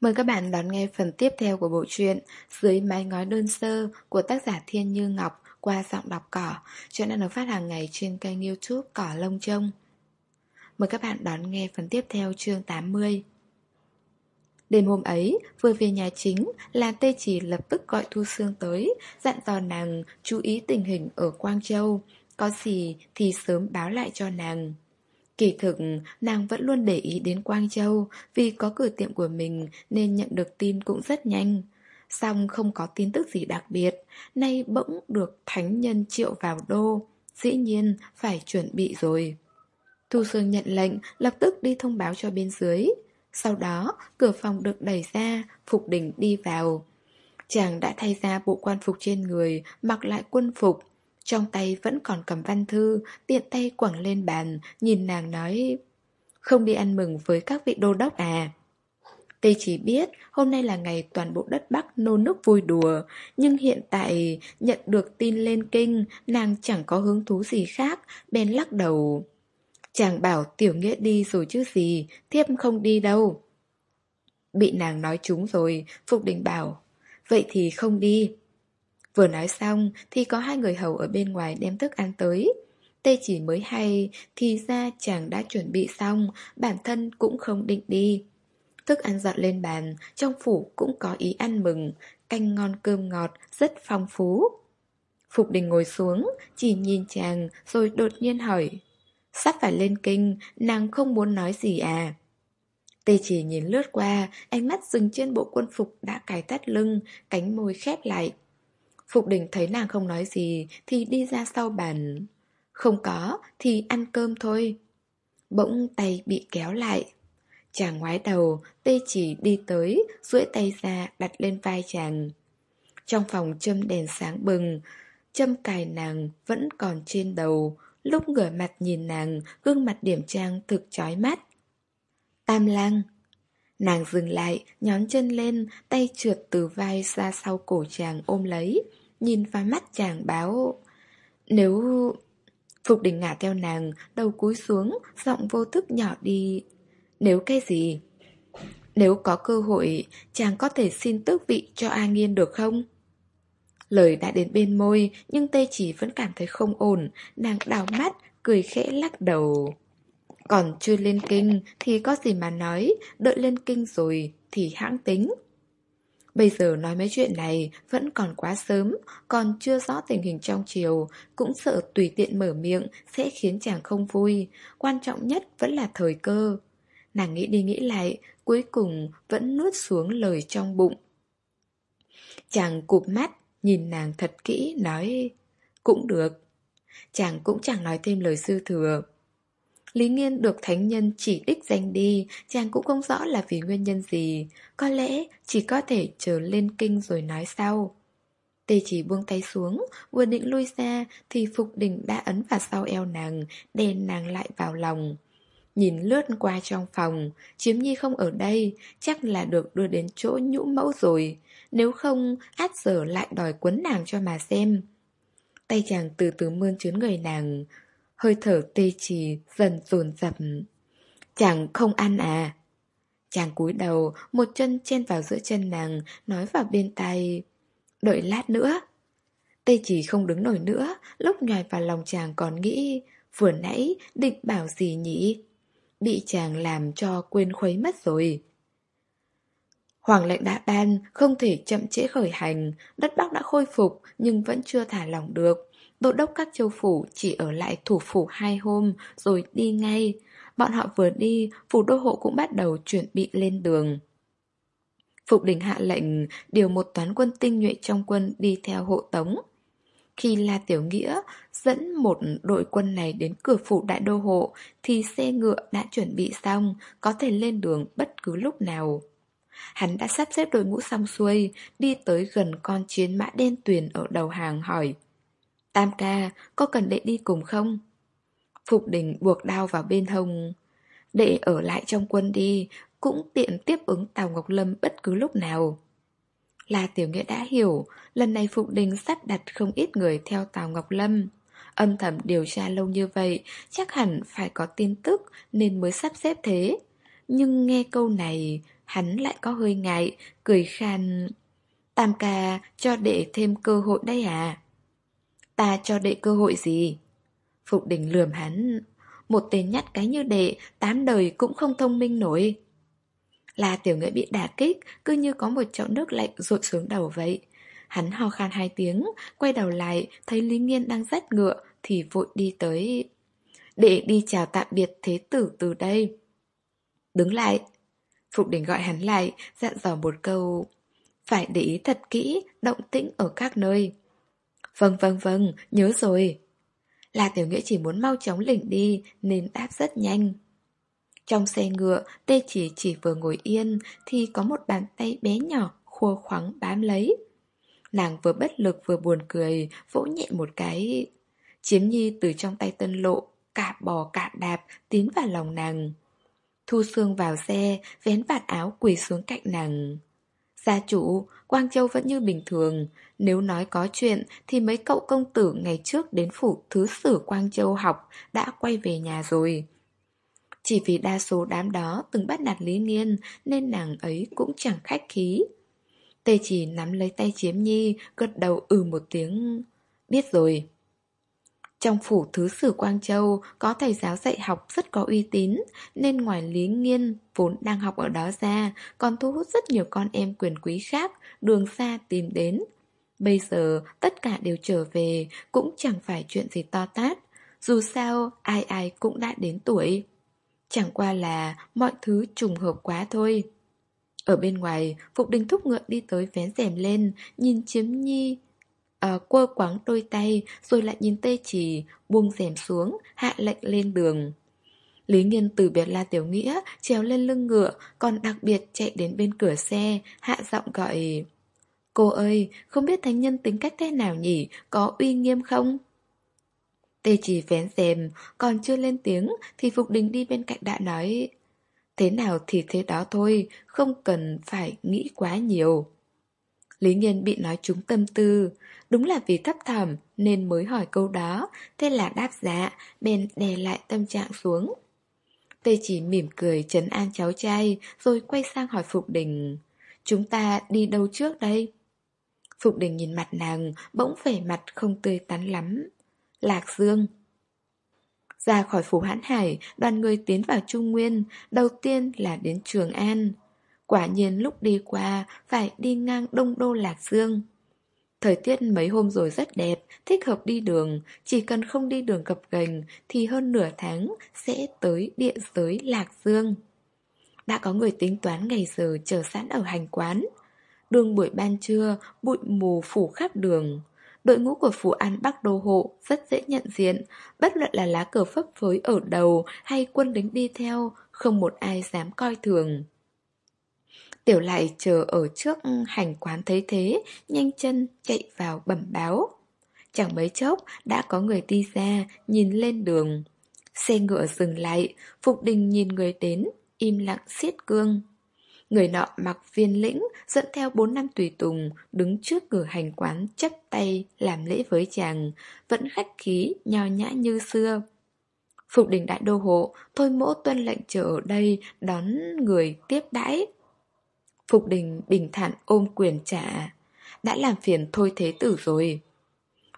Mời các bạn đón nghe phần tiếp theo của bộ truyện Dưới mái ngói đơn sơ của tác giả Thiên Như Ngọc qua giọng đọc cỏ. Chuyện đang được phát hàng ngày trên kênh youtube Cỏ Lông Trông. Mời các bạn đón nghe phần tiếp theo chương 80. Đêm hôm ấy, vừa về nhà chính là Tê Chỉ lập tức gọi Thu Sương tới, dặn dò nàng chú ý tình hình ở Quang Châu. Có gì thì sớm báo lại cho nàng. Kỳ thực, nàng vẫn luôn để ý đến Quang Châu vì có cửa tiệm của mình nên nhận được tin cũng rất nhanh. Xong không có tin tức gì đặc biệt, nay bỗng được thánh nhân triệu vào đô, dĩ nhiên phải chuẩn bị rồi. Thu Sương nhận lệnh, lập tức đi thông báo cho bên dưới. Sau đó, cửa phòng được đẩy ra, Phục Đình đi vào. Chàng đã thay ra bộ quan phục trên người, mặc lại quân phục, trong tay vẫn còn cầm văn thư, tiện tay quẳng lên bàn, nhìn nàng nói Không đi ăn mừng với các vị đô đốc à? Tê chỉ biết hôm nay là ngày toàn bộ đất Bắc nô nức vui đùa Nhưng hiện tại nhận được tin lên kinh Nàng chẳng có hứng thú gì khác Bèn lắc đầu. Chàng bảo tiểu nghĩa đi rồi chứ gì Thiếp không đi đâu. Bị nàng nói trúng rồi Phục đình bảo Vậy thì không đi. Vừa nói xong thì có hai người hầu ở bên ngoài đem thức ăn tới. Tê chỉ mới hay thì ra chàng đã chuẩn bị xong, bản thân cũng không định đi. Thức ăn dọn lên bàn, trong phủ cũng có ý ăn mừng, canh ngon cơm ngọt, rất phong phú. Phục đình ngồi xuống, chỉ nhìn chàng rồi đột nhiên hỏi. Sắp phải lên kinh, nàng không muốn nói gì à? Tê chỉ nhìn lướt qua, ánh mắt dừng trên bộ quân phục đã cài tắt lưng, cánh môi khép lại. Phục đình thấy nàng không nói gì Thì đi ra sau bàn. Không có thì ăn cơm thôi. Bỗng tay bị kéo lại. Chàng ngoái đầu, Tê chỉ đi tới, duỗi tay ra đặt lên vai chàng. Trong phòng châm đèn sáng bừng, Châm cài nàng vẫn còn trên đầu. Lúc ngửa mặt nhìn nàng, Gương mặt điểm trang thực chói mắt. Tam lang Nàng dừng lại, nhón chân lên, tay trượt từ vai ra sau cổ chàng ôm lấy nhìn vào mắt chàng báo Nếu... Phục đình ngả theo nàng, đầu cúi xuống, giọng vô thức nhỏ đi Nếu cái gì? Nếu có cơ hội, chàng có thể xin tước vị cho A Nghiên được không? Lời đã đến bên môi, nhưng Tê Chỉ vẫn cảm thấy không ổn, nàng đào mắt, cười khẽ lắc đầu. Còn chưa lên kinh thì có gì mà nói, đợi lên kinh rồi thì hãng tính. Bây giờ nói mấy chuyện này vẫn còn quá sớm, còn chưa rõ tình hình trong chiều, cũng sợ tùy tiện mở miệng sẽ khiến chàng không vui. Quan trọng nhất vẫn là thời cơ. Nàng nghĩ đi nghĩ lại, cuối cùng vẫn nuốt xuống lời trong bụng. Chàng cụp mắt, nhìn nàng thật kỹ, nói Cũng được. Chàng cũng chẳng nói thêm lời sư thừa. Lý Nghiên được thánh nhân chỉ đích danh đi, chàng cũng không rõ là vì nguyên nhân gì. Có lẽ chỉ có thể chờ lên kinh rồi nói sau. Tê chỉ buông tay xuống, vừa định lui ra thì Phục Đình đã ấn vào sau eo nàng, đè nàng lại vào lòng. Nhìn lướt qua trong phòng, Chiếm Nhi không ở đây, chắc là được đưa đến chỗ nhũ mẫu rồi. Nếu không, át giờ lại đòi quấn nàng cho mà xem. Tay chàng từ từ mơn trớn người nàng, hơi thở tê trì dần dồn dập. Chàng không ăn à? Chàng cúi đầu, một chân chen vào giữa chân nàng, nói vào bên tai. Đợi lát nữa. Tê chỉ không đứng nổi nữa, lúc nhòi vào lòng chàng còn nghĩ, vừa nãy định bảo gì nhỉ? Bị chàng làm cho quên khuấy mất rồi. Hoàng lệnh đã ban, không thể chậm trễ khởi hành, đất Bắc đã khôi phục nhưng vẫn chưa thả lỏng được. Đô đốc các châu phủ chỉ ở lại thủ phủ hai hôm rồi đi ngay. Bọn họ vừa đi, phủ đô hộ cũng bắt đầu chuẩn bị lên đường. Phục đình hạ lệnh điều một toán quân tinh nhuệ trong quân đi theo hộ tống. Khi La Tiểu Nghĩa dẫn một đội quân này đến cửa phủ đại đô hộ thì xe ngựa đã chuẩn bị xong, có thể lên đường bất cứ lúc nào. Hắn đã sắp xếp đội ngũ xong xuôi, đi tới gần con chiến mã đen tuyền ở đầu hàng hỏi. Tam ca, có cần đệ đi cùng không? Phục đình buộc đao vào bên hông. Đệ ở lại trong quân đi, cũng tiện tiếp ứng Tào Ngọc Lâm bất cứ lúc nào. La Tiểu Nghĩa đã hiểu, lần này Phục Đình sắp đặt không ít người theo Tào Ngọc Lâm. Âm thầm điều tra lâu như vậy, chắc hẳn phải có tin tức nên mới sắp xếp thế. Nhưng nghe câu này, hắn lại có hơi ngại, cười khan. Tam ca cho đệ thêm cơ hội đây à? Ta cho đệ cơ hội gì? Phục đình lườm hắn. Một tên nhát cái như đệ, tám đời cũng không thông minh nổi. Là tiểu nghệ bị đả kích, cứ như có một chậu nước lạnh rội xuống đầu vậy. Hắn ho khan hai tiếng, quay đầu lại, thấy Lý Nghiên đang dắt ngựa, thì vội đi tới. Để đi chào tạm biệt thế tử từ đây. Đứng lại. Phục đình gọi hắn lại, dặn dò một câu. Phải để ý thật kỹ, động tĩnh ở các nơi. Vâng vâng vâng, nhớ rồi. Là tiểu nghĩa chỉ muốn mau chóng lỉnh đi, nên đáp rất nhanh. Trong xe ngựa, tê chỉ chỉ vừa ngồi yên, thì có một bàn tay bé nhỏ, khua khoắng bám lấy. Nàng vừa bất lực vừa buồn cười, vỗ nhẹ một cái. Chiếm nhi từ trong tay tân lộ, cả bò cả đạp, tiến vào lòng nàng. Thu xương vào xe, vén vạt áo quỳ xuống cạnh nàng. Gia chủ, Quang Châu vẫn như bình thường. Nếu nói có chuyện thì mấy cậu công tử ngày trước đến phủ thứ sử Quang Châu học đã quay về nhà rồi. Chỉ vì đa số đám đó từng bắt nạt Lý Nghiên nên nàng ấy cũng chẳng khách khí. Tê chỉ nắm lấy tay chiếm nhi, gật đầu ừ một tiếng. Biết rồi. Trong phủ thứ sử Quang Châu có thầy giáo dạy học rất có uy tín, nên ngoài Lý Nghiên vốn đang học ở đó ra, còn thu hút rất nhiều con em quyền quý khác, đường xa tìm đến. Bây giờ tất cả đều trở về, cũng chẳng phải chuyện gì to tát. Dù sao, ai ai cũng đã đến tuổi. Chẳng qua là mọi thứ trùng hợp quá thôi. Ở bên ngoài, Phục Đình thúc ngựa đi tới vén rèm lên, nhìn chiếm nhi à, quơ quáng đôi tay rồi lại nhìn tê chỉ, buông rèm xuống, hạ lệnh lên đường. Lý Nghiên từ biệt La Tiểu Nghĩa, trèo lên lưng ngựa, còn đặc biệt chạy đến bên cửa xe, hạ giọng gọi... Cô ơi, không biết thánh nhân tính cách thế nào nhỉ, có uy nghiêm không? Tê chỉ vén rèm, còn chưa lên tiếng thì Phục Đình đi bên cạnh đã nói Thế nào thì thế đó thôi, không cần phải nghĩ quá nhiều. Lý nhân bị nói trúng tâm tư, đúng là vì thấp thầm nên mới hỏi câu đó, thế là đáp dạ, bèn đè lại tâm trạng xuống. Tê chỉ mỉm cười chấn an cháu trai, rồi quay sang hỏi Phục Đình. Chúng ta đi đâu trước đây? Phục Đình nhìn mặt nàng, bỗng vẻ mặt không tươi tắn lắm. Lạc Dương Ra khỏi phủ hãn hải, đoàn người tiến vào Trung Nguyên, đầu tiên là đến Trường An. Quả nhiên lúc đi qua, phải đi ngang Đông Đô Lạc Dương. Thời tiết mấy hôm rồi rất đẹp, thích hợp đi đường, chỉ cần không đi đường gập gành thì hơn nửa tháng sẽ tới địa giới Lạc Dương. Đã có người tính toán ngày giờ chờ sẵn ở hành quán. Đường buổi ban trưa, bụi mù phủ khắp đường. Đội ngũ của Phú An Bắc Đô Hộ rất dễ nhận diện, bất luận là lá cờ phấp phới ở đầu hay quân lính đi theo, không một ai dám coi thường. Tiểu lại chờ ở trước ừ, hành quán thấy thế, nhanh chân chạy vào bẩm báo. Chẳng mấy chốc đã có người đi ra, nhìn lên đường. Xe ngựa dừng lại, Phục Đình nhìn người đến, im lặng xiết cương. Người nọ mặc viên lĩnh, dẫn theo bốn năm tùy tùng, đứng trước cửa hành quán chấp tay làm lễ với chàng, vẫn khách khí, nho nhã như xưa. Phục đình đại đô hộ, thôi mỗ tuân lệnh chờ ở đây, đón người tiếp đãi. Phục đình bình thản ôm quyền trả, đã làm phiền thôi thế tử rồi.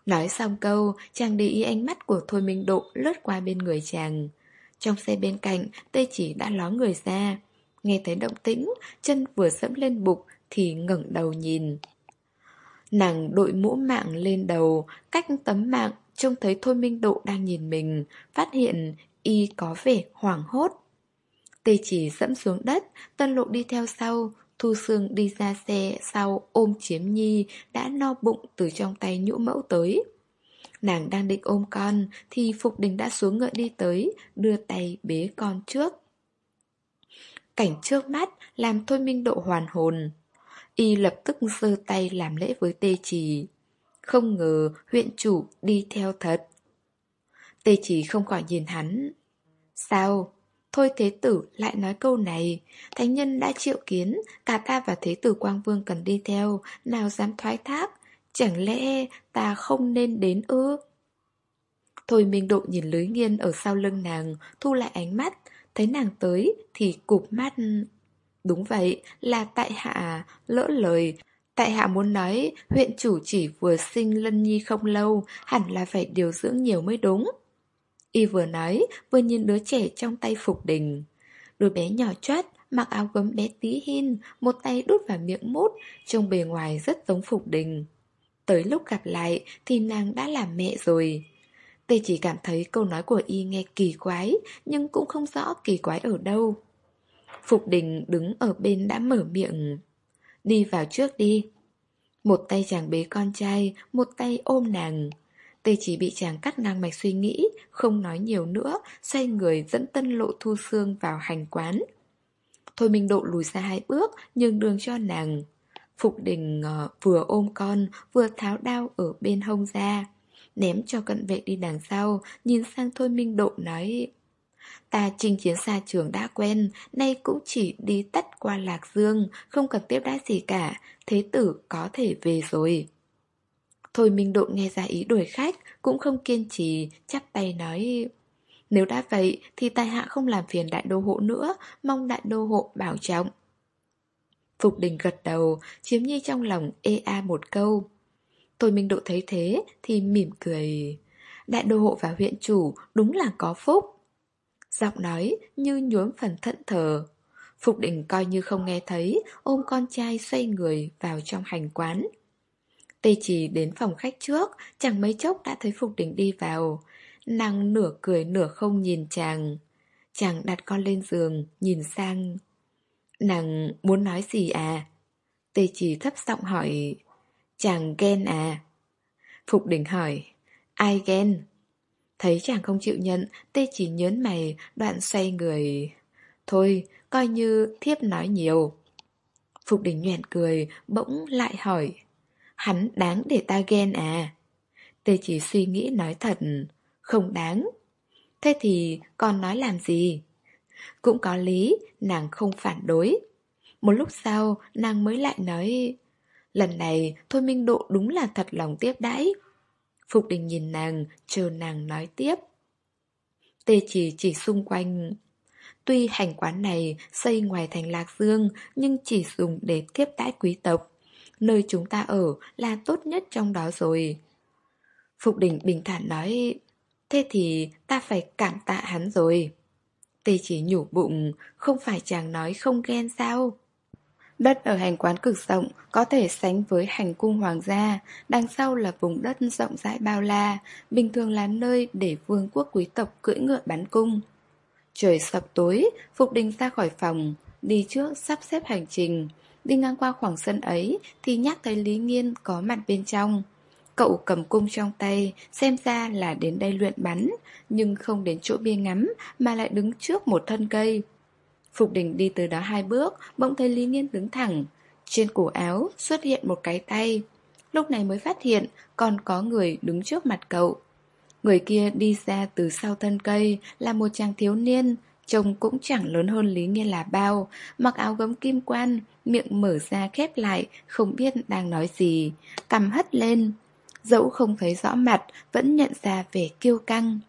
Nói xong câu, chàng để ý ánh mắt của Thôi Minh Độ lướt qua bên người chàng. Trong xe bên cạnh, tê chỉ đã ló người ra. Nghe thấy động tĩnh, chân vừa dẫm lên bục thì ngẩng đầu nhìn. Nàng đội mũ mạng lên đầu, cách tấm mạng trông thấy Thôi Minh Độ đang nhìn mình, phát hiện y có vẻ hoảng hốt. Tê chỉ dẫm xuống đất, tân lộ đi theo sau, Thu Sương đi ra xe sau ôm chiếm nhi đã no bụng từ trong tay nhũ mẫu tới. Nàng đang định ôm con thì Phục Đình đã xuống ngựa đi tới, đưa tay bế con trước. Cảnh trước mắt làm Thôi Minh Độ hoàn hồn. Y lập tức giơ tay làm lễ với tê trì. Không ngờ huyện chủ đi theo thật. Tê trì không khỏi nhìn hắn. Sao? Thôi thế tử lại nói câu này. Thánh nhân đã triệu kiến Cả ta và thế tử Quang Vương cần đi theo. Nào dám thoái thác? Chẳng lẽ ta không nên đến ư? Thôi Minh Độ nhìn lưới nghiên ở sau lưng nàng Thu lại ánh mắt. Thấy nàng tới thì cụp mắt. Đúng vậy, là tại hạ. Lỡ lời. Tại hạ muốn nói, huyện chủ chỉ vừa sinh Lân Nhi không lâu, hẳn là phải điều dưỡng nhiều mới đúng. Y vừa nói, vừa nhìn đứa trẻ trong tay Phục Đình. Đứa bé nhỏ chót, mặc áo gấm bé tí hin, một tay đút vào miệng mút, trông bề ngoài rất giống Phục Đình. Tới lúc gặp lại thì nàng đã là mẹ rồi. Tê chỉ cảm thấy câu nói của y nghe kỳ quái, nhưng cũng không rõ kỳ quái ở đâu. Phục đình đứng ở bên đã mở miệng. Đi vào trước đi. Một tay chàng bế con trai, một tay ôm nàng. Tê chỉ bị chàng cắt ngang mạch suy nghĩ, không nói nhiều nữa, xoay người dẫn tân lộ thu xương vào hành quán. Thôi Minh Độ lùi ra hai bước, nhường đường cho nàng. Phục đình uh, vừa ôm con, vừa tháo đao ở bên hông ra. Ném cho cận vệ đi đằng sau, nhìn sang Thôi Minh Độ nói... Ta chinh chiến xa trường đã quen, nay cũng chỉ đi tắt qua Lạc Dương, không cần tiếp đãi gì cả, thế tử có thể về rồi. Thôi Minh Độ nghe ra ý đuổi khách, cũng không kiên trì, chắp tay nói... Nếu đã vậy thì tài hạ không làm phiền đại đô hộ nữa, mong đại đô hộ bảo trọng. Phục đình gật đầu, chiếm nhi trong lòng ê a một câu. Thôi Minh Độ thấy thế thì mỉm cười. Đại đô hộ và huyện chủ đúng là có phúc. Giọng nói như nhuốm phần thận thờ. Phục đình coi như không nghe thấy, ôm con trai xoay người vào trong hành quán. Tê chỉ đến phòng khách trước, chẳng mấy chốc đã thấy Phục đình đi vào. Nàng nửa cười nửa không nhìn chàng. Chàng đặt con lên giường, nhìn sang. Nàng muốn nói gì à? Tê chỉ thấp giọng hỏi. Chàng ghen à? Phục đình hỏi. Ai ghen? Thấy chàng không chịu nhận, tê chỉ nhớn mày, đoạn xoay người. Thôi, coi như thiếp nói nhiều. Phục đình nhẹn cười, bỗng lại hỏi. Hắn đáng để ta ghen à? Tê chỉ suy nghĩ nói thật. Không đáng. Thế thì con nói làm gì? Cũng có lý, nàng không phản đối. Một lúc sau, nàng mới lại nói... Lần này, Thôi Minh Độ đúng là thật lòng tiếp đãi. Phục đình nhìn nàng, chờ nàng nói tiếp. Tê chỉ chỉ xung quanh. Tuy hành quán này xây ngoài thành Lạc Dương, nhưng chỉ dùng để tiếp đãi quý tộc. Nơi chúng ta ở là tốt nhất trong đó rồi. Phục đình bình thản nói, thế thì ta phải cảm tạ hắn rồi. Tê chỉ nhủ bụng, không phải chàng nói không ghen sao? Đất ở hành quán cực rộng, có thể sánh với hành cung hoàng gia, đằng sau là vùng đất rộng rãi bao la, bình thường là nơi để vương quốc quý tộc cưỡi ngựa bắn cung. Trời sập tối, Phục Đình ra khỏi phòng, đi trước sắp xếp hành trình. Đi ngang qua khoảng sân ấy thì nhắc thấy Lý Nghiên có mặt bên trong. Cậu cầm cung trong tay, xem ra là đến đây luyện bắn, nhưng không đến chỗ bia ngắm mà lại đứng trước một thân cây. Phục đình đi từ đó hai bước, bỗng thấy Lý Nghiên đứng thẳng. Trên cổ áo xuất hiện một cái tay. Lúc này mới phát hiện còn có người đứng trước mặt cậu. Người kia đi ra từ sau thân cây là một chàng thiếu niên, trông cũng chẳng lớn hơn Lý Nghiên là bao, mặc áo gấm kim quan, miệng mở ra khép lại, không biết đang nói gì, cầm hất lên. Dẫu không thấy rõ mặt, vẫn nhận ra vẻ kiêu căng.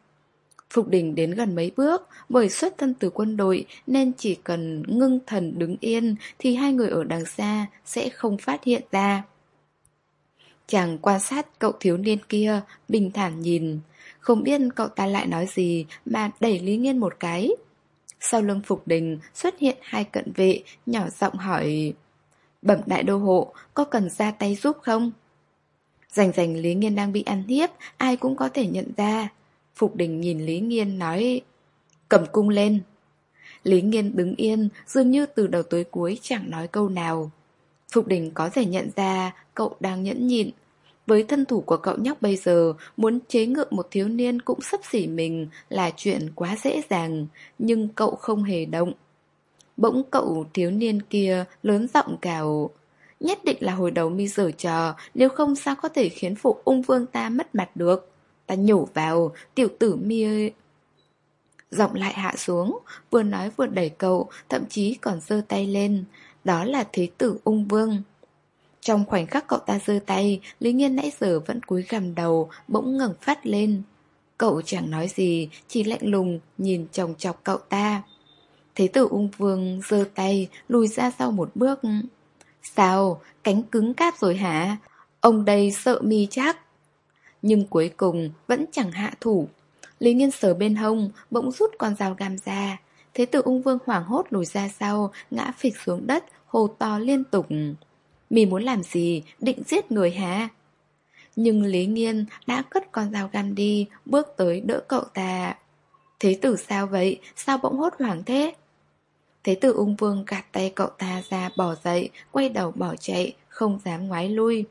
Phục đình đến gần mấy bước, bởi xuất thân từ quân đội nên chỉ cần ngưng thần đứng yên thì hai người ở đằng xa sẽ không phát hiện ra. Chàng quan sát cậu thiếu niên kia, bình thản nhìn. Không biết cậu ta lại nói gì mà đẩy Lý Nghiên một cái. Sau lưng Phục Đình xuất hiện hai cận vệ, nhỏ giọng hỏi Bẩm đại đô hộ, có cần ra tay giúp không? Rành rành Lý Nghiên đang bị ăn hiếp, ai cũng có thể nhận ra. Phục đình nhìn Lý Nghiên nói Cầm cung lên Lý Nghiên đứng yên Dường như từ đầu tới cuối chẳng nói câu nào Phục đình có thể nhận ra Cậu đang nhẫn nhịn với thân thủ của cậu nhóc bây giờ Muốn chế ngự một thiếu niên cũng sắp xỉ mình Là chuyện quá dễ dàng Nhưng cậu không hề động Bỗng cậu thiếu niên kia lớn giọng cào Nhất định là hồi đầu mi dở trò Nếu không sao có thể khiến phụ ung vương ta mất mặt được Ta nhổ vào, tiểu tử mi ơi. Giọng lại hạ xuống, vừa nói vừa đẩy cậu, thậm chí còn giơ tay lên. Đó là thế tử ung vương. Trong khoảnh khắc cậu ta giơ tay, Lý nhiên nãy giờ vẫn cúi gằm đầu, bỗng ngẩng phát lên. Cậu chẳng nói gì, chỉ lạnh lùng nhìn chồng chọc cậu ta. Thế tử ung vương giơ tay lùi ra sau một bước Sao, cánh cứng cáp rồi hả? Ông đây sợ mi chắc Nhưng cuối cùng vẫn chẳng hạ thủ Lý nhiên sờ bên hông Bỗng rút con dao găm ra Thế tử ung vương hoảng hốt lùi ra sau Ngã phịch xuống đất Hồ to liên tục mì muốn làm gì? Định giết người hả? Nhưng Lý Nghiên đã cất con dao găm đi, Bước tới đỡ cậu ta Thế tử sao vậy? Sao bỗng hốt hoảng thế? Thế tử ung vương gạt tay cậu ta ra, bỏ dậy, Quay đầu bỏ chạy, Không dám ngoái lui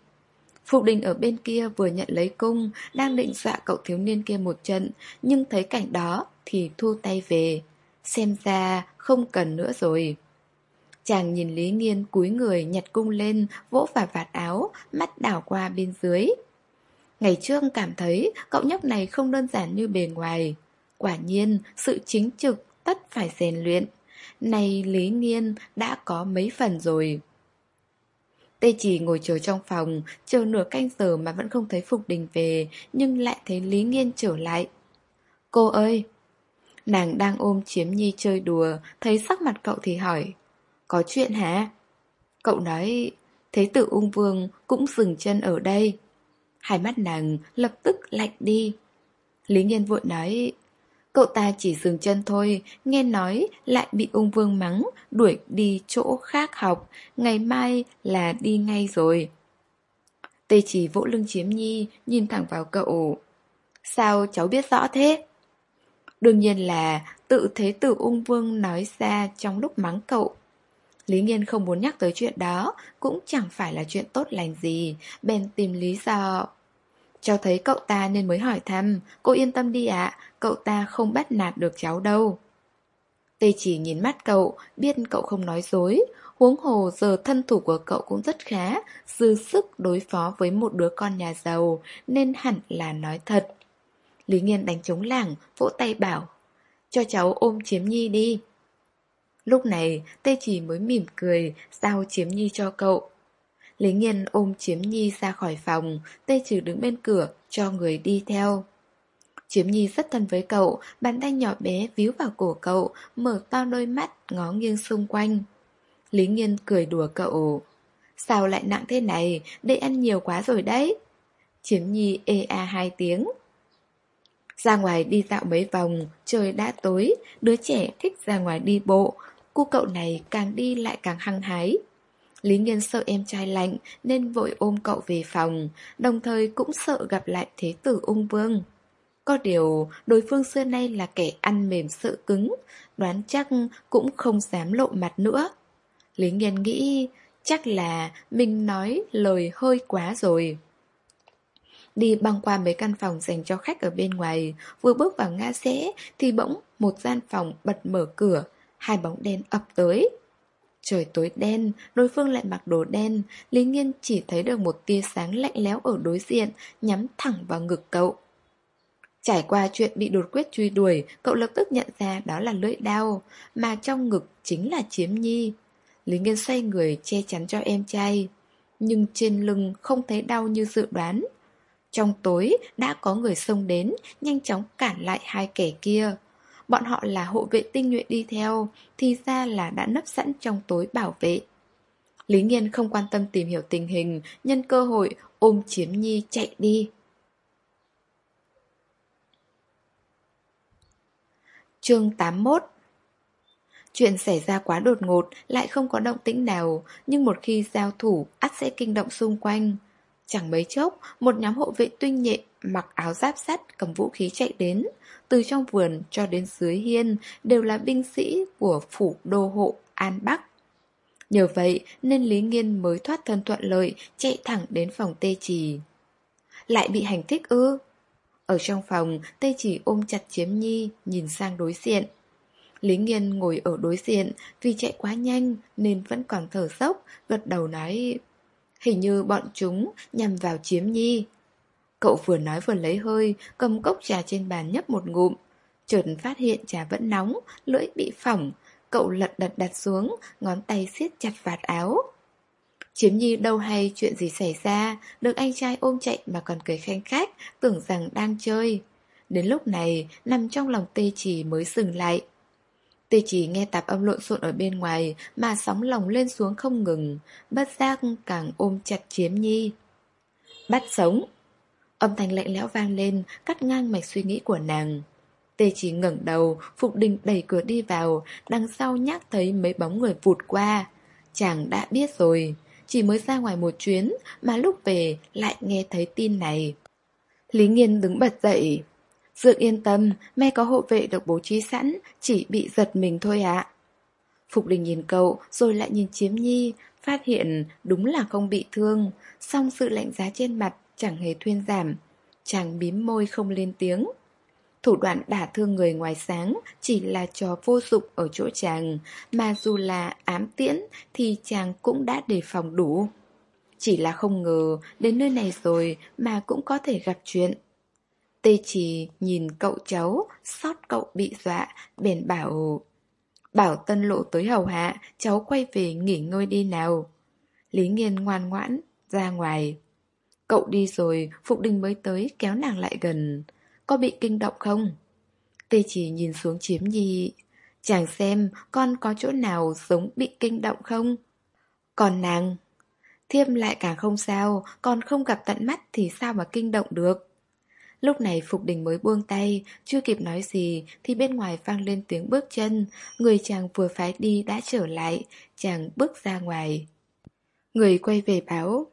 phụ đình ở bên kia vừa nhận lấy cung, Đang định dọa cậu thiếu niên kia một trận, Nhưng thấy cảnh đó Thì thu tay về Xem ra không cần nữa rồi Chàng nhìn Lý Nghiên cúi người nhặt cung lên, Vỗ vào vạt áo, Mắt đảo qua bên dưới. Ngày trước cảm thấy cậu nhóc này không đơn giản như bề ngoài. Quả nhiên, sự chính trực tất phải rèn luyện. Này Lý Nghiên đã có mấy phần rồi. Tê chỉ ngồi chờ trong phòng, Chờ nửa canh giờ mà vẫn không thấy Phục Đình về, Nhưng lại thấy Lý Nghiên trở lại. Cô ơi! Nàng đang ôm chiếm nhi chơi đùa, Thấy sắc mặt cậu thì hỏi có chuyện hả? Cậu nói, Thế tử ung vương cũng dừng chân ở đây. Hai mắt nàng lập tức lạnh đi. Lý Nghiên vội nói, Cậu ta chỉ dừng chân thôi, Nghe nói lại bị ung vương mắng, Đuổi đi chỗ khác học, Ngày mai là đi ngay rồi. Tê chỉ vỗ lưng chiếm nhi, Nhìn thẳng vào cậu. Sao cháu biết rõ thế? Đương nhiên là tự thế tử ung vương nói ra trong lúc mắng cậu. Lý Nghiên không muốn nhắc tới chuyện đó, Cũng chẳng phải là chuyện tốt lành gì. Bèn tìm lý do. Cháu thấy cậu ta nên mới hỏi thăm. Cô yên tâm đi ạ, Cậu ta không bắt nạt được cháu đâu. Tê chỉ nhìn mắt cậu, Biết cậu không nói dối. Huống hồ giờ thân thủ của cậu cũng rất khá, Dư sức đối phó với một đứa con nhà giàu, Nên hẳn là nói thật. Lý Nghiên đánh trống lảng, Vỗ tay bảo, Cho cháu ôm chiếm nhi đi. Lúc này Tê chỉ mới mỉm cười Giao chiếm nhi cho cậu Lý nhiên ôm Chiếm Nhi ra khỏi phòng, Tê Trừ đứng bên cửa, cho người đi theo. Chiếm Nhi rất thân với cậu, bàn tay nhỏ bé víu vào cổ cậu, mở to đôi mắt, ngó nghiêng xung quanh. Lý nhiên cười đùa cậu. Sao lại nặng thế này, để ăn nhiều quá rồi đấy. Chiếm Nhi ê a hai tiếng. Ra ngoài đi dạo mấy vòng, trời đã tối, đứa trẻ thích ra ngoài đi bộ. Cô cậu này càng đi lại càng hăng hái. Lý Nghiên sợ em trai lạnh nên vội ôm cậu về phòng, đồng thời cũng sợ gặp lại thế tử ung vương. Có điều, đối phương xưa nay là kẻ ăn mềm sợ cứng, đoán chắc cũng không dám lộ mặt nữa. Lý Nghiên nghĩ chắc là mình nói lời hơi quá rồi. Đi băng qua mấy căn phòng dành cho khách ở bên ngoài, vừa bước vào ngã rẽ thì bỗng một gian phòng bật mở cửa, hai bóng đen ập tới. Trời tối đen, đối phương lại mặc đồ đen, Lý Nghiên chỉ thấy được một tia sáng lạnh lẽo ở đối diện, nhắm thẳng vào ngực cậu. Trải qua chuyện bị đột quyết truy đuổi, cậu lập tức nhận ra đó là lưỡi đao, mà trong ngực chính là chiếm nhi. Lý Nghiên xoay người che chắn cho em trai, nhưng trên lưng không thấy đau như dự đoán. Trong tối đã có người xông đến, nhanh chóng cản lại hai kẻ kia. Bọn họ là hộ vệ tinh nhuệ đi theo Thì ra là đã nấp sẵn trong tối bảo vệ. Lý Nghiên không quan tâm tìm hiểu tình hình Nhân cơ hội ôm Chiếm Nhi chạy đi. Chương 81 Chuyện xảy ra quá đột ngột, lại không có động tĩnh nào, nhưng một khi giao thủ, ắt sẽ kinh động xung quanh. Chẳng mấy chốc, một nhóm hộ vệ tinh nhệ, mặc áo giáp sắt, cầm vũ khí chạy đến. Từ trong vườn cho đến dưới hiên đều là binh sĩ của phủ đô hộ An Bắc. Nhờ vậy nên Lý Nghiên mới thoát thân thuận lợi, chạy thẳng đến phòng tê trì. Lại bị hành thích ư? Ở trong phòng, tê trì ôm chặt chiếm nhi, nhìn sang đối diện. Lý Nghiên ngồi ở đối diện, vì chạy quá nhanh nên vẫn còn thở sốc gật đầu nói Hình như bọn chúng nhằm vào chiếm nhi. Cậu vừa nói vừa lấy hơi, Cầm cốc trà trên bàn nhấp một ngụm. Chợt phát hiện trà vẫn nóng, Lưỡi bị phỏng. Cậu lật đật đặt xuống, Ngón tay siết chặt vạt áo. Chiếm nhi đâu hay chuyện gì xảy ra, Được anh trai ôm chạy mà còn cười khanh khách, Tưởng rằng đang chơi. Đến lúc này, Nằm trong lòng tê chỉ mới dừng lại. Tê chỉ nghe tạp âm lộn xộn ở bên ngoài mà sóng lòng lên xuống không ngừng, bất giác càng ôm chặt chiếm nhi. Bắt sống! Âm thanh lạnh lẽo vang lên, cắt ngang mạch suy nghĩ của nàng. Tê chỉ ngẩng đầu, Phục Đình đẩy cửa đi vào, đằng sau nhắc thấy mấy bóng người vụt qua. Chàng đã biết rồi, chỉ mới ra ngoài một chuyến mà lúc về lại nghe thấy tin này. Lý Nghiên đứng bật dậy. Dượng yên tâm, mẹ có hộ vệ được bố trí sẵn, chỉ bị giật mình thôi ạ. Phục Đình nhìn cậu, rồi lại nhìn Chiếm Nhi, phát hiện đúng là không bị thương, song sự lạnh giá trên mặt chẳng hề thuyên giảm. Chàng bím môi không lên tiếng. Thủ đoạn đả thương người ngoài sáng chỉ là trò vô dụng ở chỗ chàng, mà dù là ám tiễn thì chàng cũng đã đề phòng đủ. Chỉ là không ngờ đến nơi này rồi mà cũng có thể gặp chuyện. Tê chỉ nhìn cậu cháu, sót cậu bị dọa, bền bảo... Bảo tân lộ tới hầu hạ, cháu quay về nghỉ ngơi đi nào. Lý nghiên ngoan ngoãn, ra ngoài. Cậu đi rồi, Phục Đình mới tới kéo nàng lại gần. Có bị kinh động không? Tê chỉ nhìn xuống chiếm nhi. Chàng xem con có chỗ nào giống bị kinh động không? Còn nàng? Thiêm lại càng không sao, Con không gặp tận mắt thì sao mà kinh động được. Lúc này Phục Đình mới buông tay, chưa kịp nói gì thì bên ngoài vang lên tiếng bước chân, người chàng vừa phái đi đã trở lại, chàng bước ra ngoài. Người quay về báo,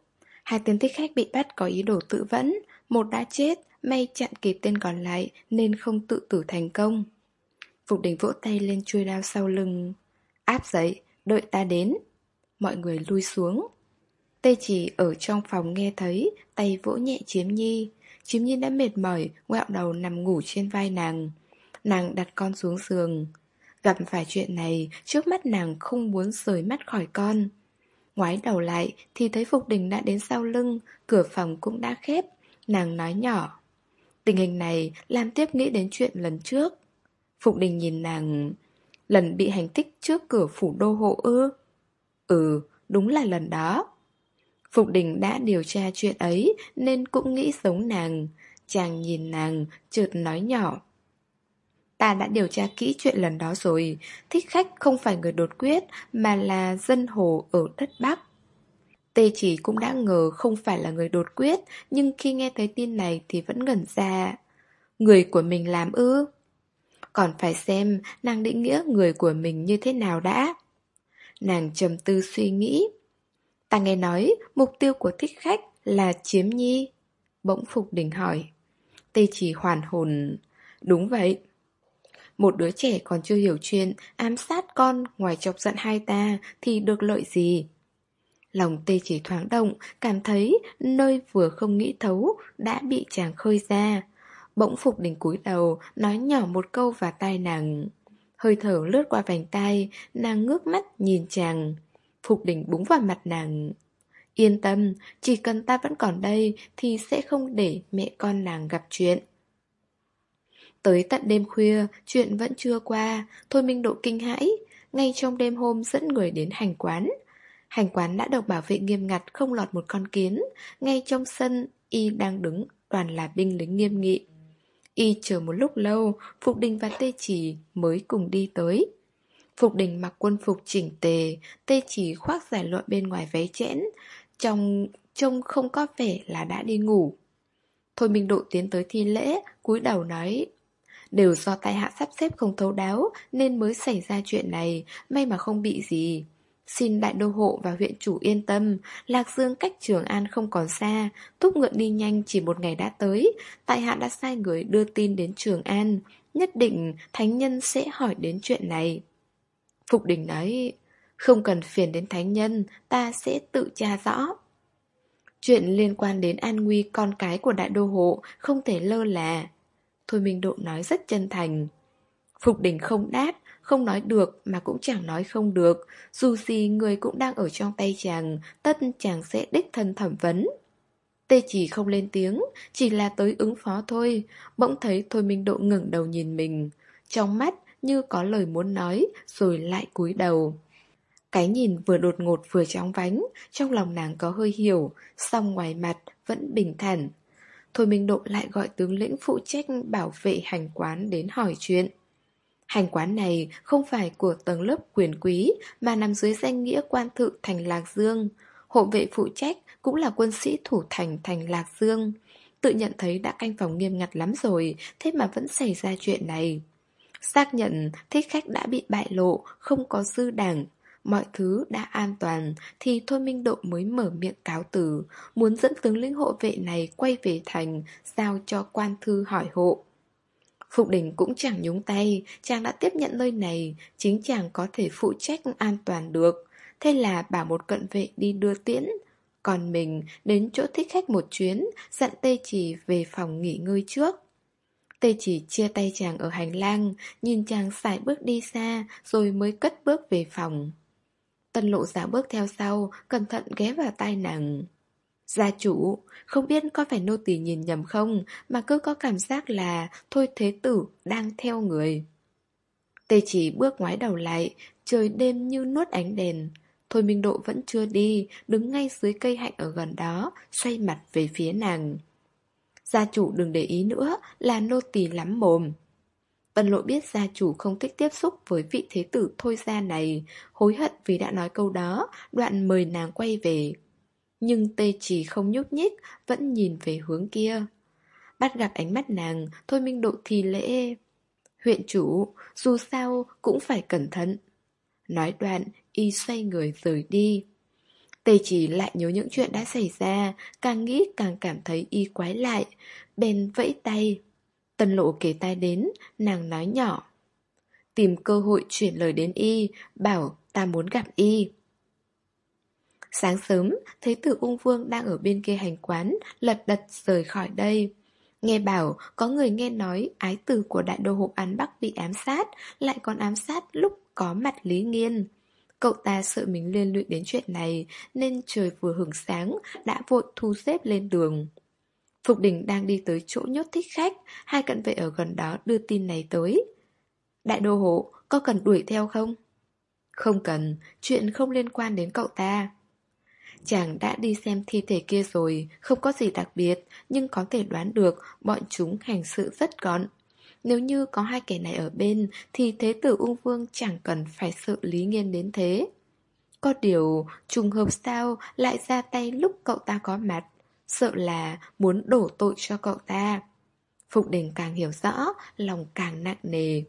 hai tên thích khách bị bắt có ý đồ tự vẫn, một đã chết, may chặn kịp tên còn lại nên không tự tử thành công. Phục đình vỗ tay lên chuôi đao sau lưng. Áp dậy, đợi ta đến. Mọi người lui xuống. Tê chỉ ở trong phòng nghe thấy, tay vỗ nhẹ chiếm nhi. Chiếm nhi đã mệt mỏi, ngoẹo đầu nằm ngủ trên vai nàng. Nàng đặt con xuống giường. Gặp phải chuyện này, trước mắt nàng không muốn rời mắt khỏi con. Ngoái đầu lại thì thấy Phục Đình đã đến sau lưng, cửa phòng cũng đã khép. Nàng nói nhỏ. Tình hình này làm tiếp nghĩ đến chuyện lần trước. Phục Đình nhìn nàng... Lần bị hành tích trước cửa phủ đô hộ ư? Ừ, đúng là lần đó. Phục Đình đã điều tra chuyện ấy nên cũng nghĩ giống nàng. Chàng nhìn nàng, chợt nói nhỏ. Ta đã điều tra kỹ chuyện lần đó rồi. Thích khách không phải người đột quyết mà là dân hồ ở đất Bắc. Tê chỉ cũng đã ngờ không phải là người đột quyết, nhưng khi nghe thấy tin này thì vẫn ngẩn ra. Người của mình làm ư? Còn phải xem nàng định nghĩa người của mình như thế nào đã. Nàng trầm tư suy nghĩ. Ta nghe nói mục tiêu của thích khách là chiếm nhi. Bỗng Phục Đình hỏi. Tê chỉ hoàn hồn. Đúng vậy. Một đứa trẻ còn chưa hiểu chuyện, ám sát con ngoài chọc giận hai ta thì được lợi gì? Lòng tê chỉ thoáng động, cảm thấy nơi vừa không nghĩ thấu đã bị chàng khơi ra. Bỗng Phục Đình cúi đầu, nói nhỏ một câu vào tai nàng. Hơi thở lướt qua vành tay nàng ngước mắt nhìn chàng. Phục Đình búng vào mặt nàng. Yên tâm, chỉ cần ta vẫn còn đây thì sẽ không để mẹ con nàng gặp chuyện. Tới tận đêm khuya, chuyện vẫn chưa qua, Thôi Minh Độ kinh hãi, ngay trong đêm hôm dẫn người đến hành quán. Hành quán đã được bảo vệ nghiêm ngặt không lọt một con kiến, ngay trong sân y đang đứng toàn là binh lính nghiêm nghị. Y chờ một lúc lâu, Phục Đình và Tê Chỉ mới cùng đi tới. Phục Đình mặc quân phục chỉnh tề, Tê Chỉ khoác giải luận bên ngoài váy chẽn, trong trông không có vẻ là đã đi ngủ. Thôi Minh Độ tiến tới thi lễ, cúi đầu nói Đều do tai hạ sắp xếp không thấu đáo Nên mới xảy ra chuyện này May mà không bị gì. Xin đại đô hộ và huyện chủ yên tâm Lạc Dương cách Trường An không còn xa Thúc ngựa đi nhanh chỉ một ngày đã tới. Tại hạ đã sai người đưa tin đến Trường An Nhất định thánh nhân sẽ hỏi đến chuyện này. Phục đình nói, Không cần phiền đến thánh nhân, Ta sẽ tự tra rõ. Chuyện liên quan đến an nguy con cái của đại đô hộ Không thể lơ là. Thôi Minh Độ nói rất chân thành. Phục đình không đáp, Không nói được mà cũng chẳng nói không được. Dù gì người cũng đang ở trong tay chàng, Tất chàng sẽ đích thân thẩm vấn. Tê chỉ không lên tiếng, Chỉ là tới ứng phó thôi. Bỗng thấy Thôi Minh Độ ngẩng đầu nhìn mình. Trong mắt như có lời muốn nói Rồi lại cúi đầu Cái nhìn vừa đột ngột vừa chóng vánh Trong lòng nàng có hơi hiểu Song ngoài mặt vẫn bình thản Thôi Minh Độ lại gọi tướng lĩnh phụ trách bảo vệ hành quán đến hỏi chuyện. Hành quán này không phải của tầng lớp quyền quý mà nằm dưới danh nghĩa quan thự thành Lạc Dương. Hộ vệ phụ trách cũng là quân sĩ thủ thành thành Lạc Dương. Tự nhận thấy đã canh phòng nghiêm ngặt lắm rồi, thế mà vẫn xảy ra chuyện này. Xác nhận thích khách đã bị bại lộ, không có dư đảng, mọi thứ đã an toàn, thì Thôi Minh Độ mới mở miệng cáo từ, muốn dẫn tướng lĩnh hộ vệ này quay về thành, giao cho quan thư hỏi hộ. Phục đình cũng chẳng nhúng tay, chàng đã tiếp nhận nơi này, chính chàng có thể phụ trách an toàn được. Thế là bảo một cận vệ đi đưa tiễn. Còn mình đến chỗ thích khách một chuyến, dặn tê chỉ về phòng nghỉ ngơi trước. Tê chỉ chia tay chàng ở hành lang, nhìn chàng xài bước đi xa, rồi mới cất bước về phòng. Tân lộ giả bước theo sau, cẩn thận ghé vào tai nàng. Gia chủ, không biết có phải nô tỳ nhìn nhầm không, mà cứ có cảm giác là Thôi Thế Tử đang theo người. Tê chỉ bước ngoái đầu lại, trời đêm như nuốt ánh đèn. Thôi Minh Độ vẫn chưa đi, đứng ngay dưới cây hạnh ở gần đó, xoay mặt về phía nàng. Gia chủ đừng để ý nữa, là nô tỳ lắm mồm. Tân lộ biết gia chủ không thích tiếp xúc với vị thế tử thôi gia này, hối hận vì đã nói câu đó, đoạn mời nàng quay về. Nhưng tê chỉ không nhúc nhích, vẫn nhìn về hướng kia. Bắt gặp ánh mắt nàng, thôi minh độ thì lễ. Huyện chủ, dù sao cũng phải cẩn thận. Nói đoạn, y xoay người rời đi. Tê chỉ lại nhớ những chuyện đã xảy ra, càng nghĩ càng cảm thấy y quái lại, bèn vẫy tay. Tân lộ kể tai đến, nàng nói nhỏ. Tìm cơ hội chuyển lời đến y, bảo ta muốn gặp y. Sáng sớm, thấy tử ung vương đang ở bên kia hành quán, lật đật rời khỏi đây. Nghe bảo, có người nghe nói ái tử của đại đô hộ án Bắc bị ám sát, lại còn ám sát lúc có mặt Lý Nghiên. Cậu ta sợ mình liên lụy đến chuyện này, nên trời vừa hưởng sáng, đã vội thu xếp lên đường. Phục đình đang đi tới chỗ nhốt thích khách, hai cận vệ ở gần đó đưa tin này tới. Đại đô hộ, có cần đuổi theo không? Không cần, chuyện không liên quan đến cậu ta. Chàng đã đi xem thi thể kia rồi, không có gì đặc biệt, nhưng có thể đoán được bọn chúng hành sự rất gọn. Nếu như có hai kẻ này ở bên, thì thế tử ung vương chẳng cần phải sợ lý nghiên đến thế. Có điều, trùng hợp sao lại ra tay lúc cậu ta có mặt, sợ là muốn đổ tội cho cậu ta. Phục đình càng hiểu rõ, lòng càng nặng nề.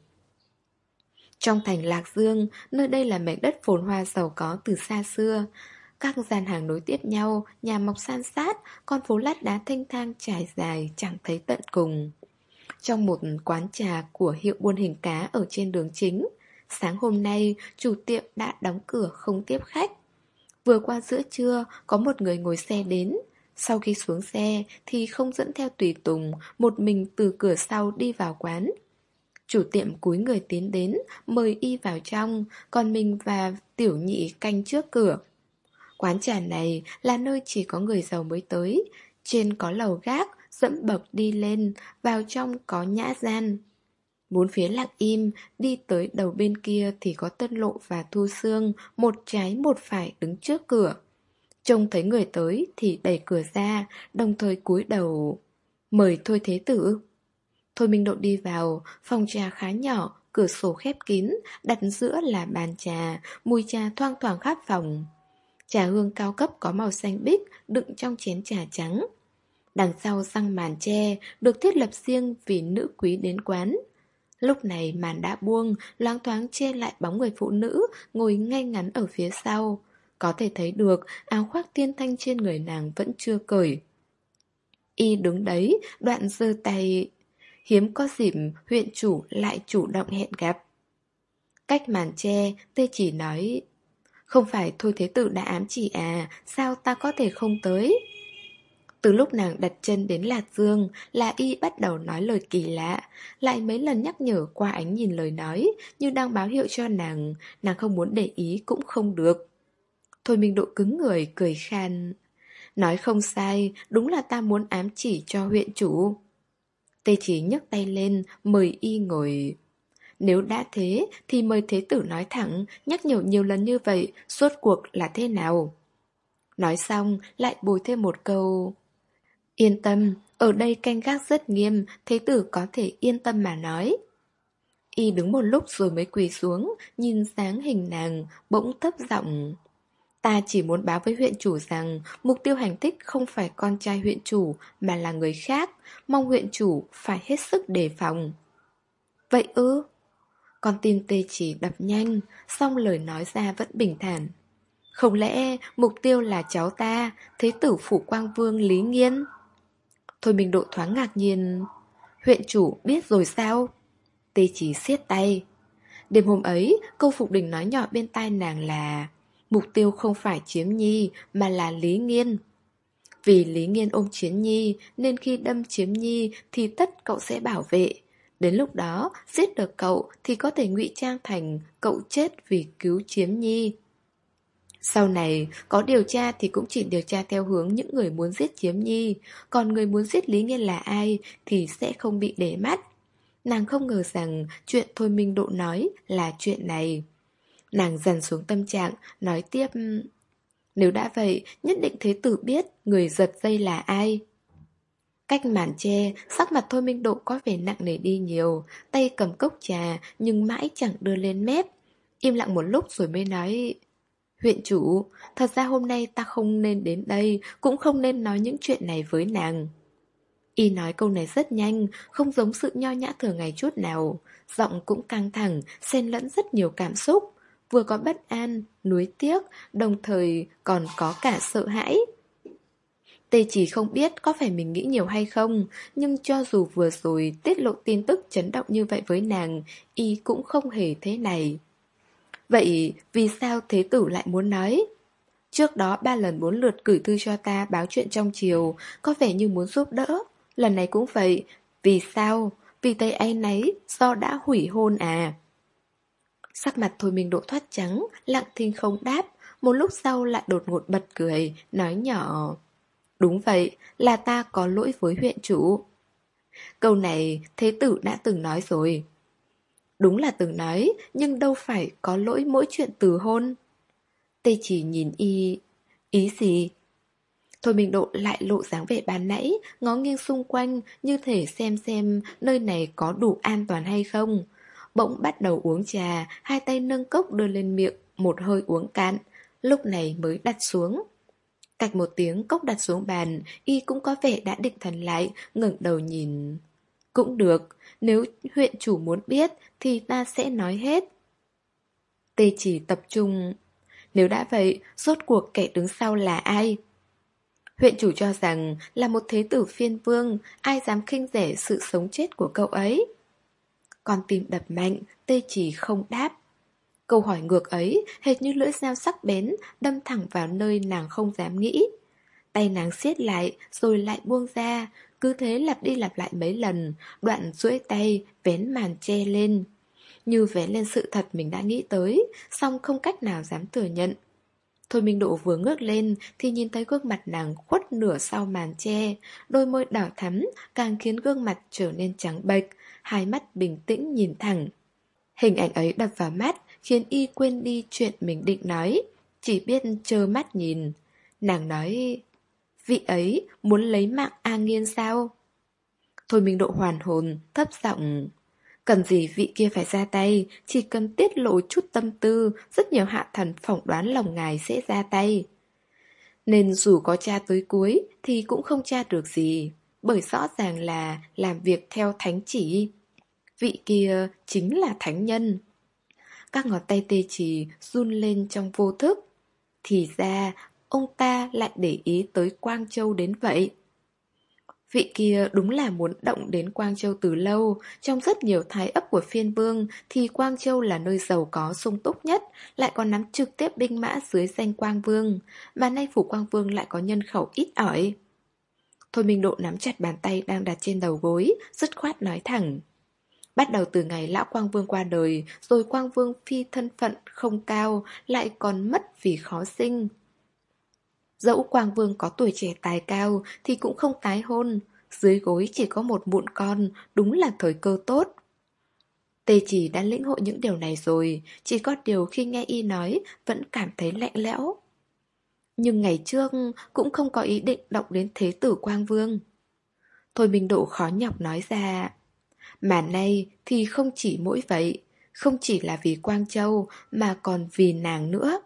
Trong thành Lạc Dương, nơi đây là mảnh đất phồn hoa giàu có từ xa xưa, các gian hàng nối tiếp nhau, nhà mọc san sát, con phố lát đá thanh thang trải dài chẳng thấy tận cùng. Trong một quán trà của hiệu buôn hình cá ở trên đường chính, sáng hôm nay chủ tiệm đã đóng cửa không tiếp khách. Vừa qua giữa trưa, có một người ngồi xe đến. Sau khi xuống xe thì không dẫn theo tùy tùng, một mình từ cửa sau đi vào quán. Chủ tiệm cúi người tiến đến, mời y vào trong, còn mình và tiểu nhị canh trước cửa. Quán trà này là nơi chỉ có người giàu mới tới Trên có lầu gác, dẫm bậc đi lên Vào trong có nhã gian Bốn phía lặng im, đi tới đầu bên kia thì có tân lộ và thu xương Một trái một phải đứng trước cửa Trông thấy người tới thì đẩy cửa ra Đồng thời cúi đầu Mời Thôi Thế Tử Thôi Minh Độ đi vào, phòng trà khá nhỏ, cửa sổ khép kín, đặt giữa là bàn trà, mùi trà thoang thoảng khắp phòng. Trà hương cao cấp có màu xanh bích đựng trong chén trà trắng. Đằng sau răng màn tre được thiết lập riêng vì nữ quý đến quán. Lúc này màn đã buông, loáng thoáng che lại bóng người phụ nữ ngồi ngay ngắn ở phía sau. Có thể thấy được áo khoác tiên thanh trên người nàng vẫn chưa cởi. Y đứng đấy, đoạn giơ tay. Hiếm có dịp huyện chủ lại chủ động hẹn gặp. Cách màn tre, tê chỉ nói không phải thôi thế tử đã ám chỉ à Sao ta có thể không tới từ lúc nàng đặt chân đến Lạc Dương Là y bắt đầu nói lời kỳ lạ Lại mấy lần nhắc nhở qua ánh nhìn lời nói Như đang báo hiệu cho nàng Nàng không muốn để ý cũng không được Thôi minh độ cứng người cười khan Nói không sai Đúng là ta muốn ám chỉ cho huyện chủ Tê chỉ nhấc tay lên Mời y ngồi nếu đã thế thì mời thế tử nói thẳng, nhắc nhở nhiều lần như vậy, suốt cuộc là thế nào? Nói xong, lại bồi thêm một câu. Yên tâm, ở đây canh gác rất nghiêm, thế tử có thể yên tâm mà nói. Y đứng một lúc rồi mới quỳ xuống, nhìn sáng hình nàng, bỗng thấp giọng. Ta chỉ muốn báo với huyện chủ rằng mục tiêu hành tích không phải con trai huyện chủ mà là người khác, mong huyện chủ phải hết sức đề phòng. Vậy ư? Con tim tê chỉ đập nhanh, song lời nói ra vẫn bình thản. Không lẽ mục tiêu là cháu ta, thế tử phủ quang vương Lý Nghiên? Thôi mình độ thoáng ngạc nhiên. Huyện chủ biết rồi sao? Tê chỉ siết tay. Đêm hôm ấy, câu Phục Đình nói nhỏ bên tai nàng là Mục tiêu không phải Chiếm Nhi mà là Lý Nghiên. Vì Lý Nghiên ôm Chiến Nhi nên khi đâm Chiếm Nhi thì tất cậu sẽ bảo vệ. Đến lúc đó, giết được cậu thì có thể ngụy trang thành cậu chết vì cứu Chiếm Nhi. Sau này, có điều tra thì cũng chỉ điều tra theo hướng những người muốn giết Chiếm Nhi, còn người muốn giết Lý Nghiên là ai thì sẽ không bị để mắt. Nàng không ngờ rằng chuyện Thôi Minh Độ nói là chuyện này. Nàng dần xuống tâm trạng, nói tiếp Nếu đã vậy, nhất định thế tử biết người giật dây là ai Cách màn che, sắc mặt Thôi Minh Độ có vẻ nặng nề đi nhiều Tay cầm cốc trà nhưng mãi chẳng đưa lên mép Im lặng một lúc rồi mới nói Huyện chủ, thật ra hôm nay ta không nên đến đây Cũng không nên nói những chuyện này với nàng Y nói câu này rất nhanh, không giống sự nho nhã thường ngày chút nào Giọng cũng căng thẳng, xen lẫn rất nhiều cảm xúc vừa có bất an, nuối tiếc, đồng thời còn có cả sợ hãi. Tê chỉ không biết có phải mình nghĩ nhiều hay không, nhưng cho dù vừa rồi tiết lộ tin tức chấn động như vậy với nàng, y cũng không hề thế này. Vậy vì sao thế tử lại muốn nói? Trước đó ba lần bốn lượt gửi thư cho ta báo chuyện trong chiều, có vẻ như muốn giúp đỡ. Lần này cũng vậy. Vì sao? Vì tay ai nấy, do đã hủy hôn à? Sắc mặt Thôi mình Độ thoát trắng, lặng thinh không đáp, một lúc sau lại đột ngột bật cười, nói nhỏ. Đúng vậy, là ta có lỗi với huyện chủ. Câu này thế tử đã từng nói rồi. Đúng là từng nói, nhưng đâu phải có lỗi mỗi chuyện từ hôn. Tê chỉ nhìn y... Ý gì? Thôi Minh Độ lại lộ dáng vẻ ban nãy, ngó nghiêng xung quanh như thể xem xem nơi này có đủ an toàn hay không bỗng bắt đầu uống trà, hai tay nâng cốc đưa lên miệng, một hơi uống cạn, lúc này mới đặt xuống. Cạch một tiếng cốc đặt xuống bàn, y cũng có vẻ đã định thần lại, ngẩng đầu nhìn. Cũng được, nếu huyện chủ muốn biết thì ta sẽ nói hết. Tê chỉ tập trung. Nếu đã vậy, rốt cuộc kẻ đứng sau là ai? Huyện chủ cho rằng là một thế tử phiên vương, ai dám khinh rẻ sự sống chết của cậu ấy. Con tim đập mạnh, tê chỉ không đáp. Câu hỏi ngược ấy, hệt như lưỡi dao sắc bén, đâm thẳng vào nơi nàng không dám nghĩ. Tay nàng siết lại, rồi lại buông ra, cứ thế lặp đi lặp lại mấy lần, đoạn duỗi tay, vén màn che lên. Như vén lên sự thật mình đã nghĩ tới, song không cách nào dám thừa nhận. Thôi Minh Độ vừa ngước lên thì nhìn thấy gương mặt nàng khuất nửa sau màn che, đôi môi đỏ thắm càng khiến gương mặt trở nên trắng bệch, hai mắt bình tĩnh nhìn thẳng. Hình ảnh ấy đập vào mắt, khiến y quên đi chuyện mình định nói, chỉ biết trơ mắt nhìn. Nàng nói, vị ấy muốn lấy mạng A Nghiên sao? Thôi minh độ hoàn hồn, thấp giọng. Cần gì vị kia phải ra tay, chỉ cần tiết lộ chút tâm tư, rất nhiều hạ thần phỏng đoán lòng ngài sẽ ra tay. Nên dù có tra tới cuối thì cũng không tra được gì, bởi rõ ràng là làm việc theo thánh chỉ. Vị kia chính là thánh nhân. Các ngón tay tê trì run lên trong vô thức. Thì ra, ông ta lại để ý tới Quang Châu đến vậy. Vị kia đúng là muốn động đến Quang Châu từ lâu, trong rất nhiều thái ấp của phiên vương thì Quang Châu là nơi giàu có sung túc nhất, lại còn nắm trực tiếp binh mã dưới danh Quang Vương, mà nay phủ Quang Vương lại có nhân khẩu ít ỏi. Thôi Minh Độ nắm chặt bàn tay đang đặt trên đầu gối, dứt khoát nói thẳng. Bắt đầu từ ngày Lão Quang Vương qua đời, rồi Quang Vương phi thân phận không cao, lại còn mất vì khó sinh. Dẫu Quang Vương có tuổi trẻ tài cao thì cũng không tái hôn, dưới gối chỉ có một mụn con, đúng là thời cơ tốt. Tê chỉ đã lĩnh hội những điều này rồi, chỉ có điều khi nghe y nói vẫn cảm thấy lạnh lẽo. Nhưng ngày trước cũng không có ý định động đến thế tử Quang Vương. Thôi Minh Độ khó nhọc nói ra, Mà nay thì không chỉ mỗi vậy, không chỉ là vì Quang Châu mà còn vì nàng nữa.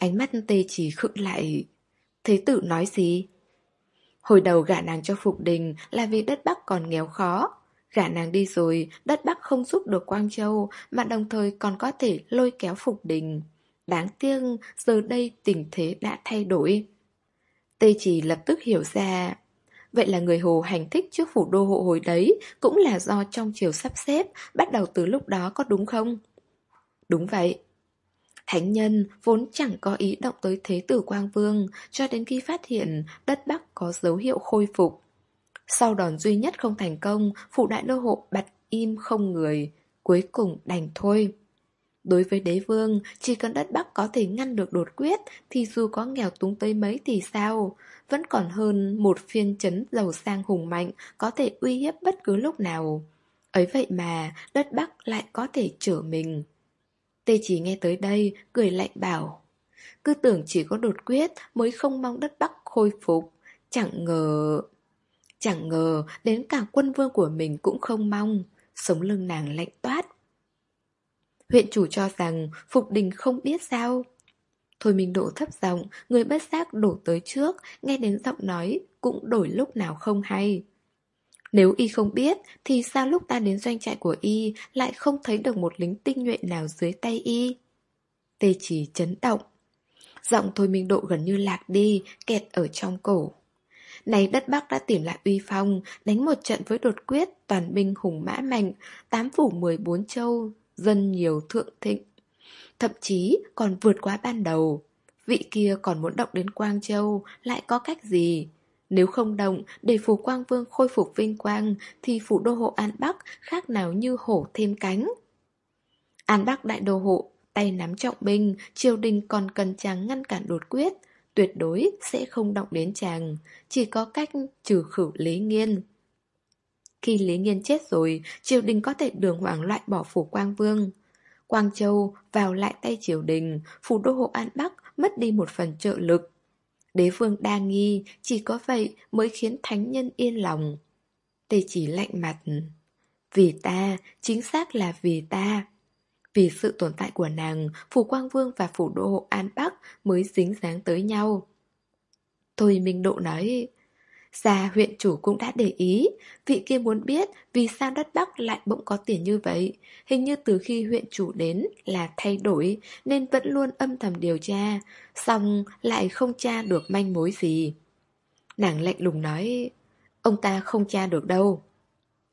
Ánh mắt tê chỉ khựng lại. Thế tử nói gì? Hồi đầu gả nàng cho Phục Đình là vì đất Bắc còn nghèo khó. Gả nàng đi rồi, đất Bắc không giúp được Quang Châu mà đồng thời còn có thể lôi kéo Phục Đình. Đáng tiếc, giờ đây tình thế đã thay đổi. Tê chỉ lập tức hiểu ra. Vậy là người Hồ hành thích trước phủ đô hộ hồi đấy cũng là do trong chiều sắp xếp, bắt đầu từ lúc đó có đúng không? Đúng vậy. Thánh nhân vốn chẳng có ý động tới thế tử Quang Vương cho đến khi phát hiện đất Bắc có dấu hiệu khôi phục. Sau đòn duy nhất không thành công, phủ đại đô hộ bật im không người, cuối cùng đành thôi. Đối với đế vương, chỉ cần đất Bắc có thể ngăn được đột quyết thì dù có nghèo túng tới mấy thì sao, vẫn còn hơn một phiên chấn giàu sang hùng mạnh có thể uy hiếp bất cứ lúc nào. Ấy vậy mà, đất Bắc lại có thể trở mình. Tê chỉ nghe tới đây, cười lạnh bảo. Cứ tưởng chỉ có đột quyết mới không mong đất Bắc khôi phục. Chẳng ngờ... Chẳng ngờ đến cả quân vương của mình cũng không mong. Sống lưng nàng lạnh toát. Huyện chủ cho rằng Phục Đình không biết sao. Thôi mình đổ thấp giọng, người bất giác đổ tới trước, nghe đến giọng nói, cũng đổi lúc nào không hay. Nếu y không biết, thì sao lúc ta đến doanh trại của y lại không thấy được một lính tinh nhuệ nào dưới tay y? Tê chỉ chấn động. Giọng thôi minh độ gần như lạc đi, kẹt ở trong cổ. Này đất Bắc đã tìm lại uy phong, đánh một trận với đột quyết, toàn binh hùng mã mạnh, tám phủ mười bốn châu, dân nhiều thượng thịnh. Thậm chí còn vượt quá ban đầu. Vị kia còn muốn động đến Quang Châu, lại có cách gì? Nếu không động để phủ Quang Vương khôi phục vinh quang thì phủ đô hộ An Bắc khác nào như hổ thêm cánh. An Bắc đại đô hộ, tay nắm trọng binh, triều đình còn cần chàng ngăn cản đột quyết, tuyệt đối sẽ không động đến chàng, chỉ có cách trừ khử Lý Nghiên. Khi Lý Nghiên chết rồi, triều đình có thể đường hoàng loại bỏ phủ Quang Vương. Quang Châu vào lại tay triều đình, phủ đô hộ An Bắc mất đi một phần trợ lực. Đế vương đa nghi, chỉ có vậy mới khiến thánh nhân yên lòng. Tề chỉ lạnh mặt. Vì ta, chính xác là vì ta. Vì sự tồn tại của nàng, Phủ Quang Vương và Phủ Đô Hộ An Bắc mới dính dáng tới nhau. Thôi Minh Độ nói, Già huyện chủ cũng đã để ý, vị kia muốn biết vì sao đất Bắc lại bỗng có tiền như vậy. Hình như từ khi huyện chủ đến là thay đổi nên vẫn luôn âm thầm điều tra, xong lại không tra được manh mối gì. Nàng lạnh lùng nói, ông ta không tra được đâu.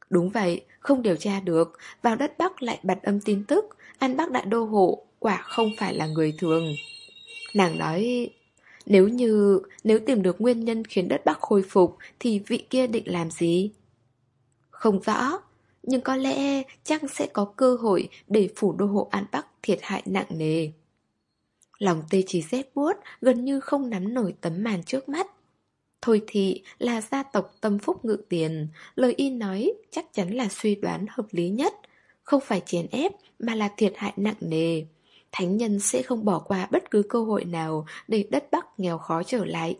Đúng vậy, không điều tra được, vào đất Bắc lại bật âm tin tức, An Bắc Đại Đô Hộ, quả không phải là người thường. Nàng nói, nếu như, nếu tìm được nguyên nhân khiến đất Bắc khôi phục thì vị kia định làm gì? Không rõ, nhưng có lẽ chắc sẽ có cơ hội để phủ đô hộ An Bắc thiệt hại nặng nề. Lòng tê chỉ rét buốt, gần như không nắm nổi tấm màn trước mắt. Thôi thì là gia tộc tâm phúc ngự tiền, lời y nói chắc chắn là suy đoán hợp lý nhất, không phải chèn ép mà là thiệt hại nặng nề. Thánh nhân sẽ không bỏ qua bất cứ cơ hội nào để đất Bắc nghèo khó trở lại.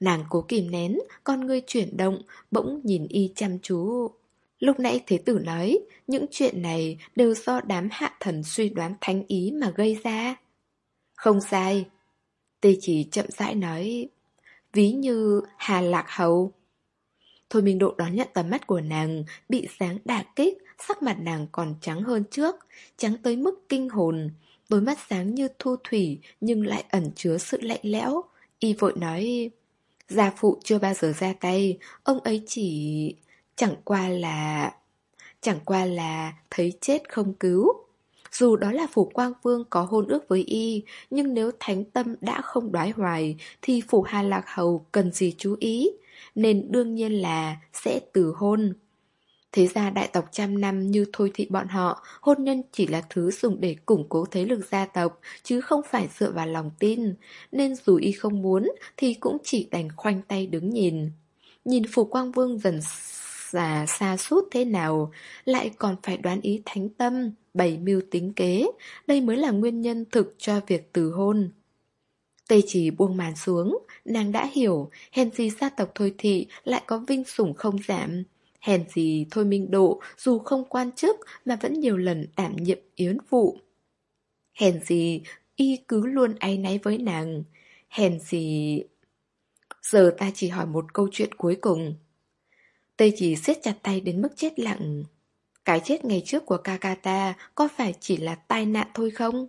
Nàng cố kìm nén, con ngươi chuyển động, bỗng nhìn y chăm chú. Lúc nãy Thế Tử nói, những chuyện này đều do đám hạ thần suy đoán thánh ý mà gây ra. Không sai. Tê chỉ chậm rãi nói, ví như Hà Lạc Hầu. Thôi Minh Độ đón nhận tầm mắt của nàng, bị sáng đả kích, sắc mặt nàng còn trắng hơn trước, trắng tới mức kinh hồn. Đôi mắt sáng như thu thủy nhưng lại ẩn chứa sự lạnh lẽo. Y vội nói, gia phụ chưa bao giờ ra tay, ông ấy chỉ... chẳng qua là... Chẳng qua là thấy chết không cứu. Dù đó là phủ quang vương có hôn ước với y, nhưng nếu thánh tâm đã không đoái hoài, thì phủ Hà Lạc Hầu cần gì chú ý, nên đương nhiên là sẽ từ hôn. Thế ra đại tộc trăm năm như thôi thị bọn họ, hôn nhân chỉ là thứ dùng để củng cố thế lực gia tộc, chứ không phải dựa vào lòng tin. Nên dù y không muốn, thì cũng chỉ đành khoanh tay đứng nhìn. Nhìn Phủ Quang Vương dần già xa suốt thế nào, lại còn phải đoán ý thánh tâm, bày mưu tính kế, đây mới là nguyên nhân thực cho việc từ hôn. Tây chỉ buông màn xuống, nàng đã hiểu, hèn gì gia tộc thôi thị lại có vinh sủng không giảm. Hèn gì Thôi Minh Độ dù không quan chức mà vẫn nhiều lần đảm nhiệm yến vụ. Hèn gì y cứ luôn áy náy với nàng. Hèn gì... Giờ ta chỉ hỏi một câu chuyện cuối cùng. Tây chỉ siết chặt tay đến mức chết lặng. Cái chết ngày trước của Kakata có phải chỉ là tai nạn thôi không?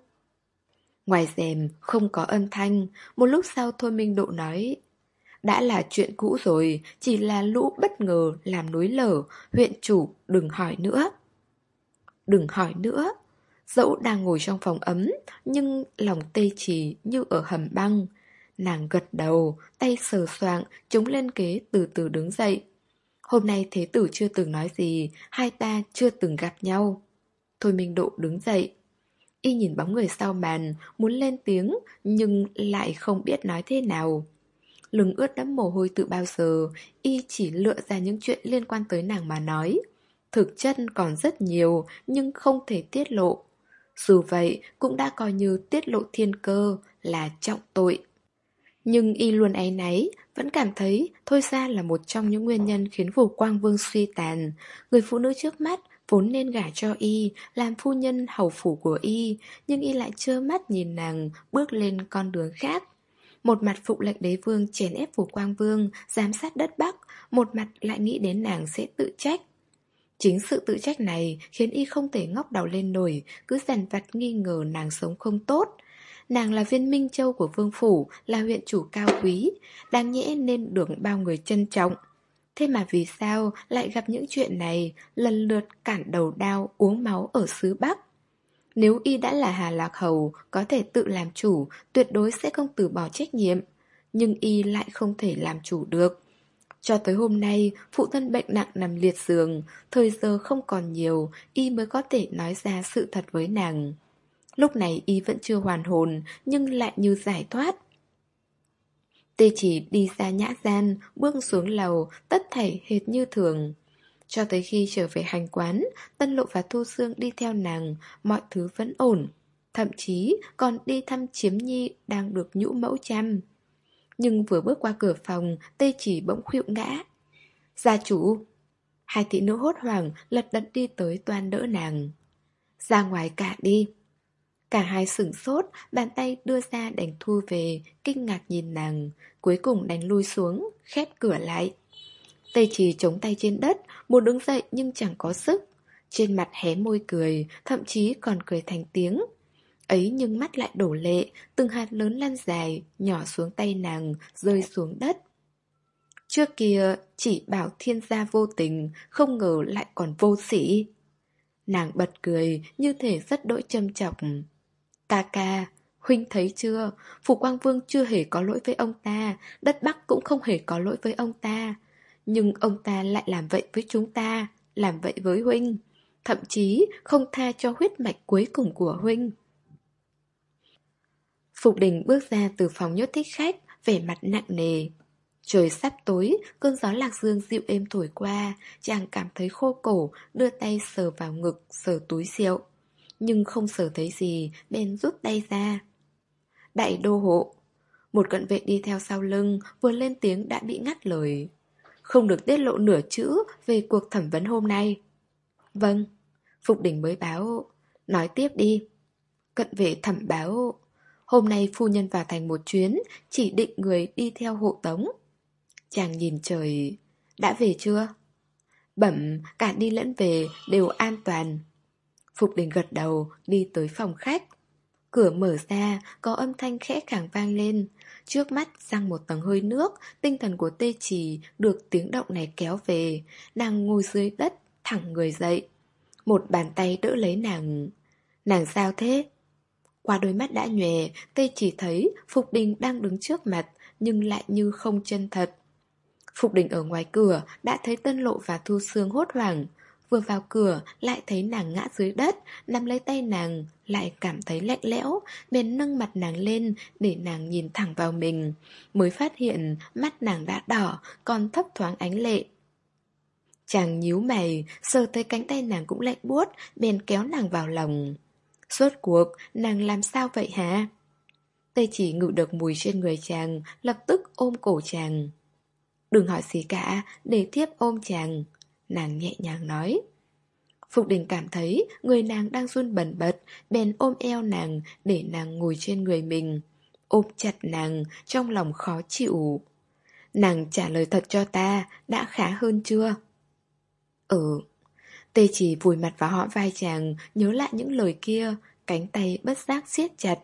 Ngoài rèm không có âm thanh, một lúc sau Thôi Minh Độ nói đã là chuyện cũ rồi, chỉ là lũ bất ngờ làm núi lở, huyện chủ đừng hỏi nữa. Đừng hỏi nữa. Dẫu đang ngồi trong phòng ấm, nhưng lòng tê chỉ như ở hầm băng. Nàng gật đầu, tay sờ soạng, chúng lên kế từ từ đứng dậy. Hôm nay thế tử chưa từng nói gì, hai ta chưa từng gặp nhau. Thôi Minh Độ đứng dậy. Y nhìn bóng người sau bàn, muốn lên tiếng, nhưng lại không biết nói thế nào. Lưng ướt đẫm mồ hôi từ bao giờ, Y chỉ lựa ra những chuyện liên quan tới nàng mà nói. Thực chất còn rất nhiều, nhưng không thể tiết lộ. Dù vậy, cũng đã coi như tiết lộ thiên cơ là trọng tội. Nhưng y luôn áy náy, vẫn cảm thấy Thôi ra là một trong những nguyên nhân khiến phủ quang vương suy tàn. Người phụ nữ trước mắt vốn nên gả cho y, làm phu nhân hầu phủ của y, nhưng y lại trơ mắt nhìn nàng bước lên con đường khác. Một mặt phụ lệnh đế vương chèn ép phủ quang vương, giám sát đất Bắc, một mặt lại nghĩ đến nàng sẽ tự trách. Chính sự tự trách này khiến y không thể ngóc đầu lên nổi, cứ dằn vặt nghi ngờ nàng sống không tốt. Nàng là viên minh châu của vương phủ, là huyện chủ cao quý, đáng nhẽ nên được bao người trân trọng. Thế mà vì sao lại gặp những chuyện này, lần lượt cản đầu đao uống máu ở xứ Bắc? Nếu y đã là Hà Lạc Hầu, có thể tự làm chủ, tuyệt đối sẽ không từ bỏ trách nhiệm. Nhưng y lại không thể làm chủ được. Cho tới hôm nay, phụ thân bệnh nặng nằm liệt giường, thời giờ không còn nhiều, y mới có thể nói ra sự thật với nàng. Lúc này y vẫn chưa hoàn hồn, nhưng lại như giải thoát. Tê chỉ đi ra nhã gian, bước xuống lầu, tất thảy hệt như thường. Cho tới khi trở về hành quán, Tân Lộ và Thu Sương đi theo nàng, mọi thứ vẫn ổn. Thậm chí còn đi thăm chiếm nhi đang được nhũ mẫu chăm. Nhưng vừa bước qua cửa phòng, Tê chỉ bỗng khuỵu ngã. Gia chủ! Hai thị nữ hốt hoảng lật đật đi tới toan đỡ nàng. Ra ngoài cả đi. Cả hai sửng sốt, bàn tay đưa ra đánh thu về, kinh ngạc nhìn nàng, cuối cùng đánh lui xuống, khép cửa lại. Tây trì chống tay trên đất, muốn đứng dậy nhưng chẳng có sức. Trên mặt hé môi cười, thậm chí còn cười thành tiếng. Ấy nhưng mắt lại đổ lệ, từng hạt lớn lan dài, nhỏ xuống tay nàng, rơi xuống đất. Trước kia chỉ bảo thiên gia vô tình, không ngờ lại còn vô sĩ. Nàng bật cười, như thể rất đỗi châm chọc. ta ca, huynh thấy chưa, Phủ Quang Vương chưa hề có lỗi với ông ta, đất Bắc cũng không hề có lỗi với ông ta. Nhưng ông ta lại làm vậy với chúng ta, làm vậy với huynh. Thậm chí không tha cho huyết mạch cuối cùng của huynh. Phục đình bước ra từ phòng nhốt thích khách, vẻ mặt nặng nề. Trời sắp tối, cơn gió lạc dương dịu êm thổi qua, chàng cảm thấy khô cổ, đưa tay sờ vào ngực, sờ túi rượu nhưng không sờ thấy gì, bèn rút tay ra. Đại đô hộ Một cận vệ đi theo sau lưng, vừa lên tiếng đã bị ngắt lời. Không được tiết lộ nửa chữ về cuộc thẩm vấn hôm nay. Vâng, Phục đỉnh mới báo. Nói tiếp đi. Cận vệ thẩm báo. Hôm nay phu nhân vào thành một chuyến, chỉ định người đi theo hộ tống. Chàng nhìn trời, đã về chưa? Bẩm, cả đi lẫn về đều an toàn. Phục đình gật đầu, đi tới phòng khách. Cửa mở ra, có âm thanh khẽ khàng vang lên. Trước mắt răng một tầng hơi nước, tinh thần của tê trì được tiếng động này kéo về. đang ngồi dưới đất, thẳng người dậy. Một bàn tay đỡ lấy nàng. Nàng sao thế? Qua đôi mắt đã nhòe, tê chỉ thấy Phục Đình đang đứng trước mặt, nhưng lại như không chân thật. Phục Đình ở ngoài cửa đã thấy Tân Lộ và Thu Sương hốt hoảng. Vừa vào cửa, lại thấy nàng ngã dưới đất, Nắm lấy tay nàng, Lại cảm thấy lạnh lẽo, Bèn nâng mặt nàng lên Để nàng nhìn thẳng vào mình. Mới phát hiện, mắt nàng đã đỏ, Còn thấp thoáng ánh lệ. Chàng nhíu mày, Sờ thấy cánh tay nàng cũng lạnh buốt, Bèn kéo nàng vào lòng. Suốt cuộc, nàng làm sao vậy hả? Tây chỉ ngự được mùi trên người chàng, Lập tức ôm cổ chàng. Đừng hỏi gì cả, Để thiếp ôm chàng nàng nhẹ nhàng nói. Phục đình cảm thấy người nàng đang run bẩn bật, bèn ôm eo nàng để nàng ngồi trên người mình. Ôm chặt nàng, trong lòng khó chịu. Nàng trả lời thật cho ta, đã khá hơn chưa? Ừ. Tê chỉ vùi mặt vào họ vai chàng, nhớ lại những lời kia, cánh tay bất giác siết chặt.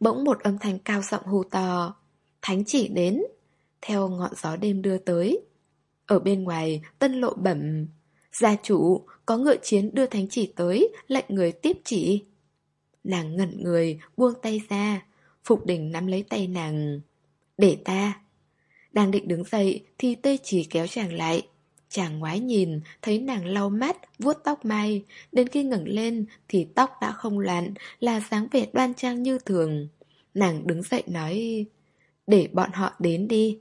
Bỗng một âm thanh cao giọng hô to. Thánh chỉ đến. Theo ngọn gió đêm đưa tới. Ở bên ngoài, tân lộ bẩm. Gia chủ, có ngựa chiến đưa thánh chỉ tới, lệnh người tiếp chỉ. Nàng ngẩn người, buông tay ra. Phục đình nắm lấy tay nàng. Để ta. Đang định đứng dậy thì tê chỉ kéo chàng lại. Chàng ngoái nhìn, thấy nàng lau mắt, vuốt tóc mai. Đến khi ngẩng lên thì tóc đã không loạn, là dáng vẻ đoan trang như thường. Nàng đứng dậy nói, để bọn họ đến đi.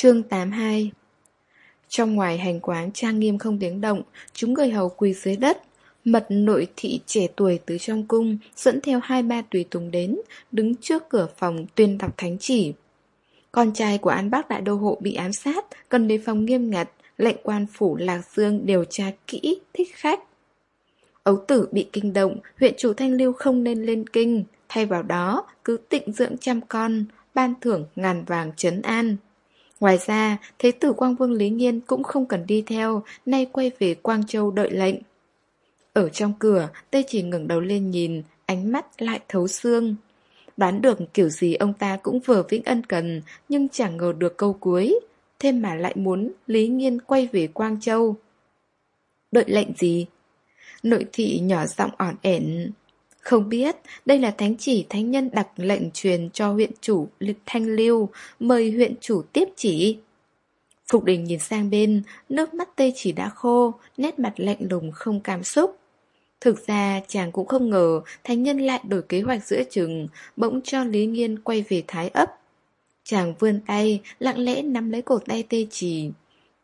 Chương 82 Trong ngoài hành quán trang nghiêm không tiếng động, chúng người hầu quỳ dưới đất. Mật nội thị trẻ tuổi từ trong cung dẫn theo hai ba tùy tùng đến, đứng trước cửa phòng tuyên đọc thánh chỉ. Con trai của An Bắc Đại Đô Hộ bị ám sát, cần đề phòng nghiêm ngặt, lệnh quan phủ Lạc Dương điều tra kỹ, thích khách. Ấu tử bị kinh động, huyện chủ Thanh Lưu không nên lên kinh, thay vào đó cứ tịnh dưỡng trăm con, ban thưởng ngàn vàng trấn an. Ngoài ra, Thế tử Quang Vương Lý Nghiên cũng không cần đi theo, nay quay về Quang Châu đợi lệnh. Ở trong cửa, Tê chỉ ngẩng đầu lên nhìn, ánh mắt lại thấu xương. Đoán được kiểu gì ông ta cũng vừa vĩnh ân cần, nhưng chẳng ngờ được câu cuối. Thêm mà lại muốn Lý Nghiên quay về Quang Châu. Đợi lệnh gì? Nội thị nhỏ giọng ỏn ẻn. Không biết, đây là thánh chỉ thánh nhân đặt lệnh truyền cho huyện chủ Lịch Thanh Lưu, mời huyện chủ tiếp chỉ. Phục đình nhìn sang bên, nước mắt tê chỉ đã khô, nét mặt lạnh lùng không cảm xúc. Thực ra chàng cũng không ngờ thánh nhân lại đổi kế hoạch giữa chừng, bỗng cho Lý Nghiên quay về thái ấp. Chàng vươn tay, lặng lẽ nắm lấy cổ tay tê chỉ.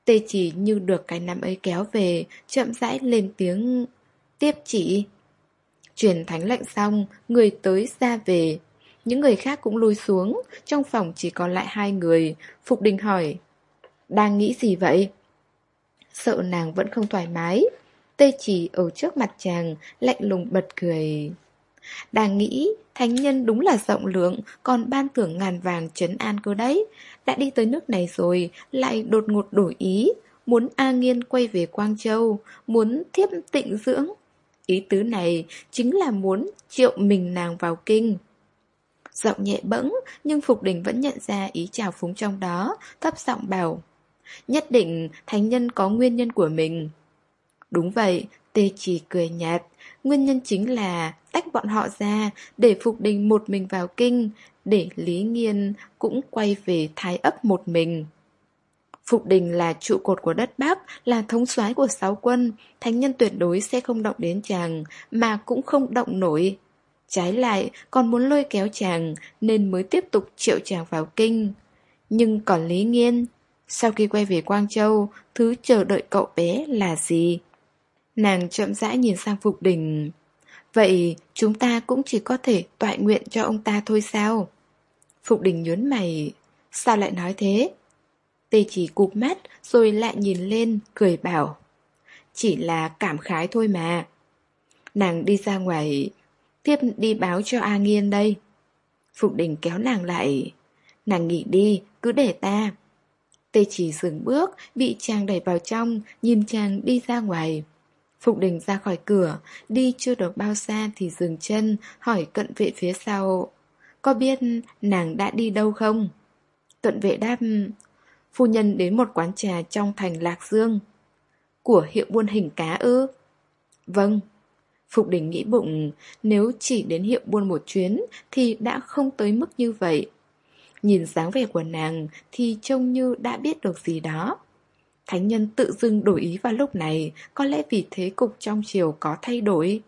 Tê chỉ như được cái nắm ấy kéo về, chậm rãi lên tiếng tiếp chỉ. Truyền thánh lệnh xong, người tới ra về. Những người khác cũng lùi xuống, trong phòng chỉ còn lại hai người. Phục Đình hỏi, đang nghĩ gì vậy? Sợ nàng vẫn không thoải mái. Tê chỉ ở trước mặt chàng, lạnh lùng bật cười. Đang nghĩ, thánh nhân đúng là rộng lượng, còn ban thưởng ngàn vàng trấn an cơ đấy. Đã đi tới nước này rồi, lại đột ngột đổi ý, muốn A Nghiên quay về Quang Châu, muốn thiếp tịnh dưỡng. Ý tứ này chính là muốn triệu mình nàng vào kinh. Giọng nhẹ bẫng, nhưng Phục Đình vẫn nhận ra ý chào phúng trong đó, thấp giọng bảo. Nhất định thánh nhân có nguyên nhân của mình. Đúng vậy, Tê chỉ cười nhạt. Nguyên nhân chính là tách bọn họ ra để Phục Đình một mình vào kinh, để Lý Nghiên cũng quay về thái ấp một mình. Phục Đình là trụ cột của đất Bắc, là thống soái của sáu quân, thánh nhân tuyệt đối sẽ không động đến chàng, mà cũng không động nổi. Trái lại, còn muốn lôi kéo chàng, nên mới tiếp tục triệu chàng vào kinh. Nhưng còn Lý Nghiên, sau khi quay về Quang Châu, thứ chờ đợi cậu bé là gì? Nàng chậm rãi nhìn sang Phục Đình. Vậy chúng ta cũng chỉ có thể tọa nguyện cho ông ta thôi sao? Phục Đình nhớn mày. Sao lại nói thế? Tê chỉ cụp mắt rồi lại nhìn lên, cười bảo. Chỉ là cảm khái thôi mà. Nàng đi ra ngoài, tiếp đi báo cho A Nghiên đây. Phục đình kéo nàng lại. Nàng nghỉ đi, cứ để ta. Tê chỉ dừng bước, bị chàng đẩy vào trong, nhìn chàng đi ra ngoài. Phục đình ra khỏi cửa, đi chưa được bao xa thì dừng chân, hỏi cận vệ phía sau. Có biết nàng đã đi đâu không? Cận vệ đáp, phu nhân đến một quán trà trong thành Lạc Dương. Của hiệu buôn hình cá ư? Vâng. Phục đình nghĩ bụng, nếu chỉ đến hiệu buôn một chuyến thì đã không tới mức như vậy. Nhìn dáng vẻ của nàng thì trông như đã biết được gì đó. Thánh nhân tự dưng đổi ý vào lúc này, có lẽ vì thế cục trong triều có thay đổi.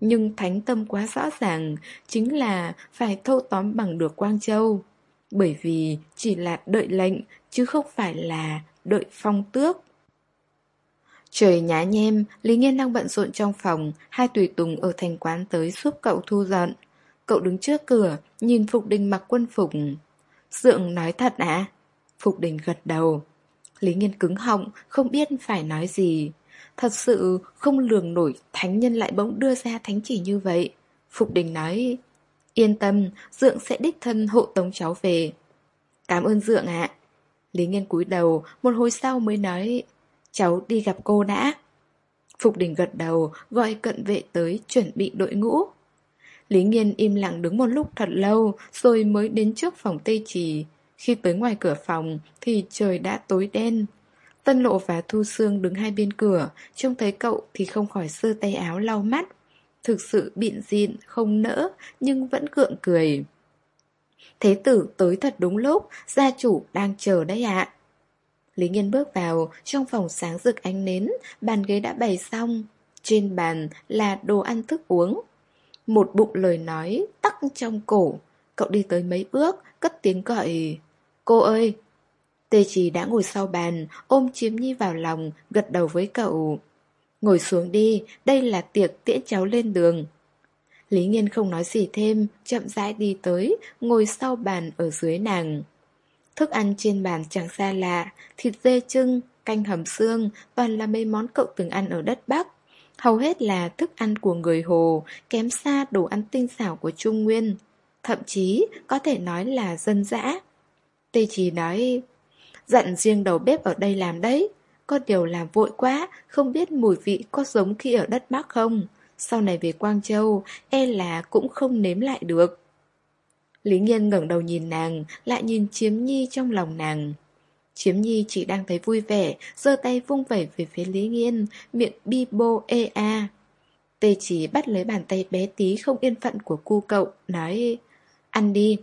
Nhưng thánh tâm quá rõ ràng, chính là phải thâu tóm bằng được Quang Châu. Bởi vì chỉ là đợi lệnh, chứ không phải là đợi phong tước. Trời nhá nhem, Lý Nghiên đang bận rộn trong phòng, hai tùy tùng ở thành quán tới giúp cậu thu dọn. Cậu đứng trước cửa, nhìn Phục Đình mặc quân phục. Dượng nói thật à? Phục đình gật đầu. Lý Nghiên cứng họng, không biết phải nói gì. Thật sự không lường nổi thánh nhân lại bỗng đưa ra thánh chỉ như vậy. Phục đình nói, yên tâm, Dượng sẽ đích thân hộ tống cháu về. Cảm ơn Dượng ạ. Lý Nghiên cúi đầu, một hồi sau mới nói, cháu đi gặp cô đã. Phục đình gật đầu, gọi cận vệ tới chuẩn bị đội ngũ. Lý Nghiên im lặng đứng một lúc thật lâu, rồi mới đến trước phòng Tây Trì. Khi tới ngoài cửa phòng thì trời đã tối đen. Tân Lộ và Thu Sương đứng hai bên cửa, trông thấy cậu thì không khỏi sơ tay áo lau mắt. Thực sự bịn dịn, không nỡ, nhưng vẫn gượng cười. Thế tử tới thật đúng lúc, gia chủ đang chờ đấy ạ. Lý Nghiên bước vào, trong phòng sáng rực ánh nến, bàn ghế đã bày xong. Trên bàn là đồ ăn thức uống. Một bụng lời nói tắc trong cổ. Cậu đi tới mấy bước, cất tiếng gọi. Cô ơi! Tê Trì đã ngồi sau bàn, ôm Chiếm Nhi vào lòng, gật đầu với cậu. Ngồi xuống đi, đây là tiệc tiễn cháu lên đường. Lý Nghiên không nói gì thêm, chậm rãi đi tới, ngồi sau bàn ở dưới nàng. Thức ăn trên bàn chẳng xa lạ, thịt dê trưng, canh hầm xương, toàn là mấy món cậu từng ăn ở đất Bắc. Hầu hết là thức ăn của người Hồ, kém xa đồ ăn tinh xảo của Trung Nguyên. Thậm chí có thể nói là dân dã. Tê Chí nói, dặn riêng đầu bếp ở đây làm đấy. Có điều làm vội quá, không biết mùi vị có giống khi ở đất Bắc không. Sau này về Quang Châu, e là cũng không nếm lại được. Lý nhiên ngẩng đầu nhìn nàng, lại nhìn Chiếm Nhi trong lòng nàng. Chiếm Nhi chỉ đang thấy vui vẻ, giơ tay vung vẩy về phía Lý Nghiên, miệng bi bô ê a. Tê chỉ bắt lấy bàn tay bé tí không yên phận của cu cậu, nói Ăn đi.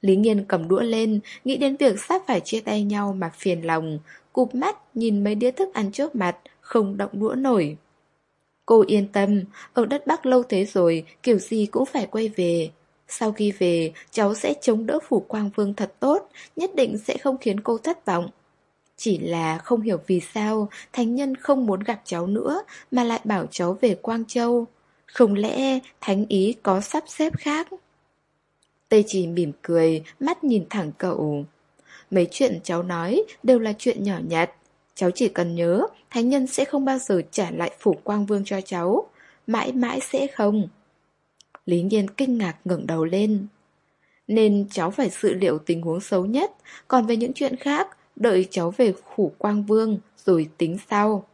Lý Nghiên cầm đũa lên, nghĩ đến việc sắp phải chia tay nhau mà phiền lòng, cụp mắt nhìn mấy đĩa thức ăn trước mặt, không động đũa nổi. Cô yên tâm, ở đất Bắc lâu thế rồi, kiểu gì cũng phải quay về. Sau khi về, cháu sẽ chống đỡ phủ quang vương thật tốt, nhất định sẽ không khiến cô thất vọng. Chỉ là không hiểu vì sao Thánh Nhân không muốn gặp cháu nữa Mà lại bảo cháu về Quang Châu Không lẽ Thánh Ý có sắp xếp khác Tây chỉ mỉm cười Mắt nhìn thẳng cậu Mấy chuyện cháu nói đều là chuyện nhỏ nhặt Cháu chỉ cần nhớ Thánh Nhân sẽ không bao giờ trả lại phủ Quang Vương cho cháu Mãi mãi sẽ không Lý Nhiên kinh ngạc ngẩng đầu lên. Nên cháu phải dự liệu tình huống xấu nhất, còn về những chuyện khác, đợi cháu về phủ quang vương rồi tính sau.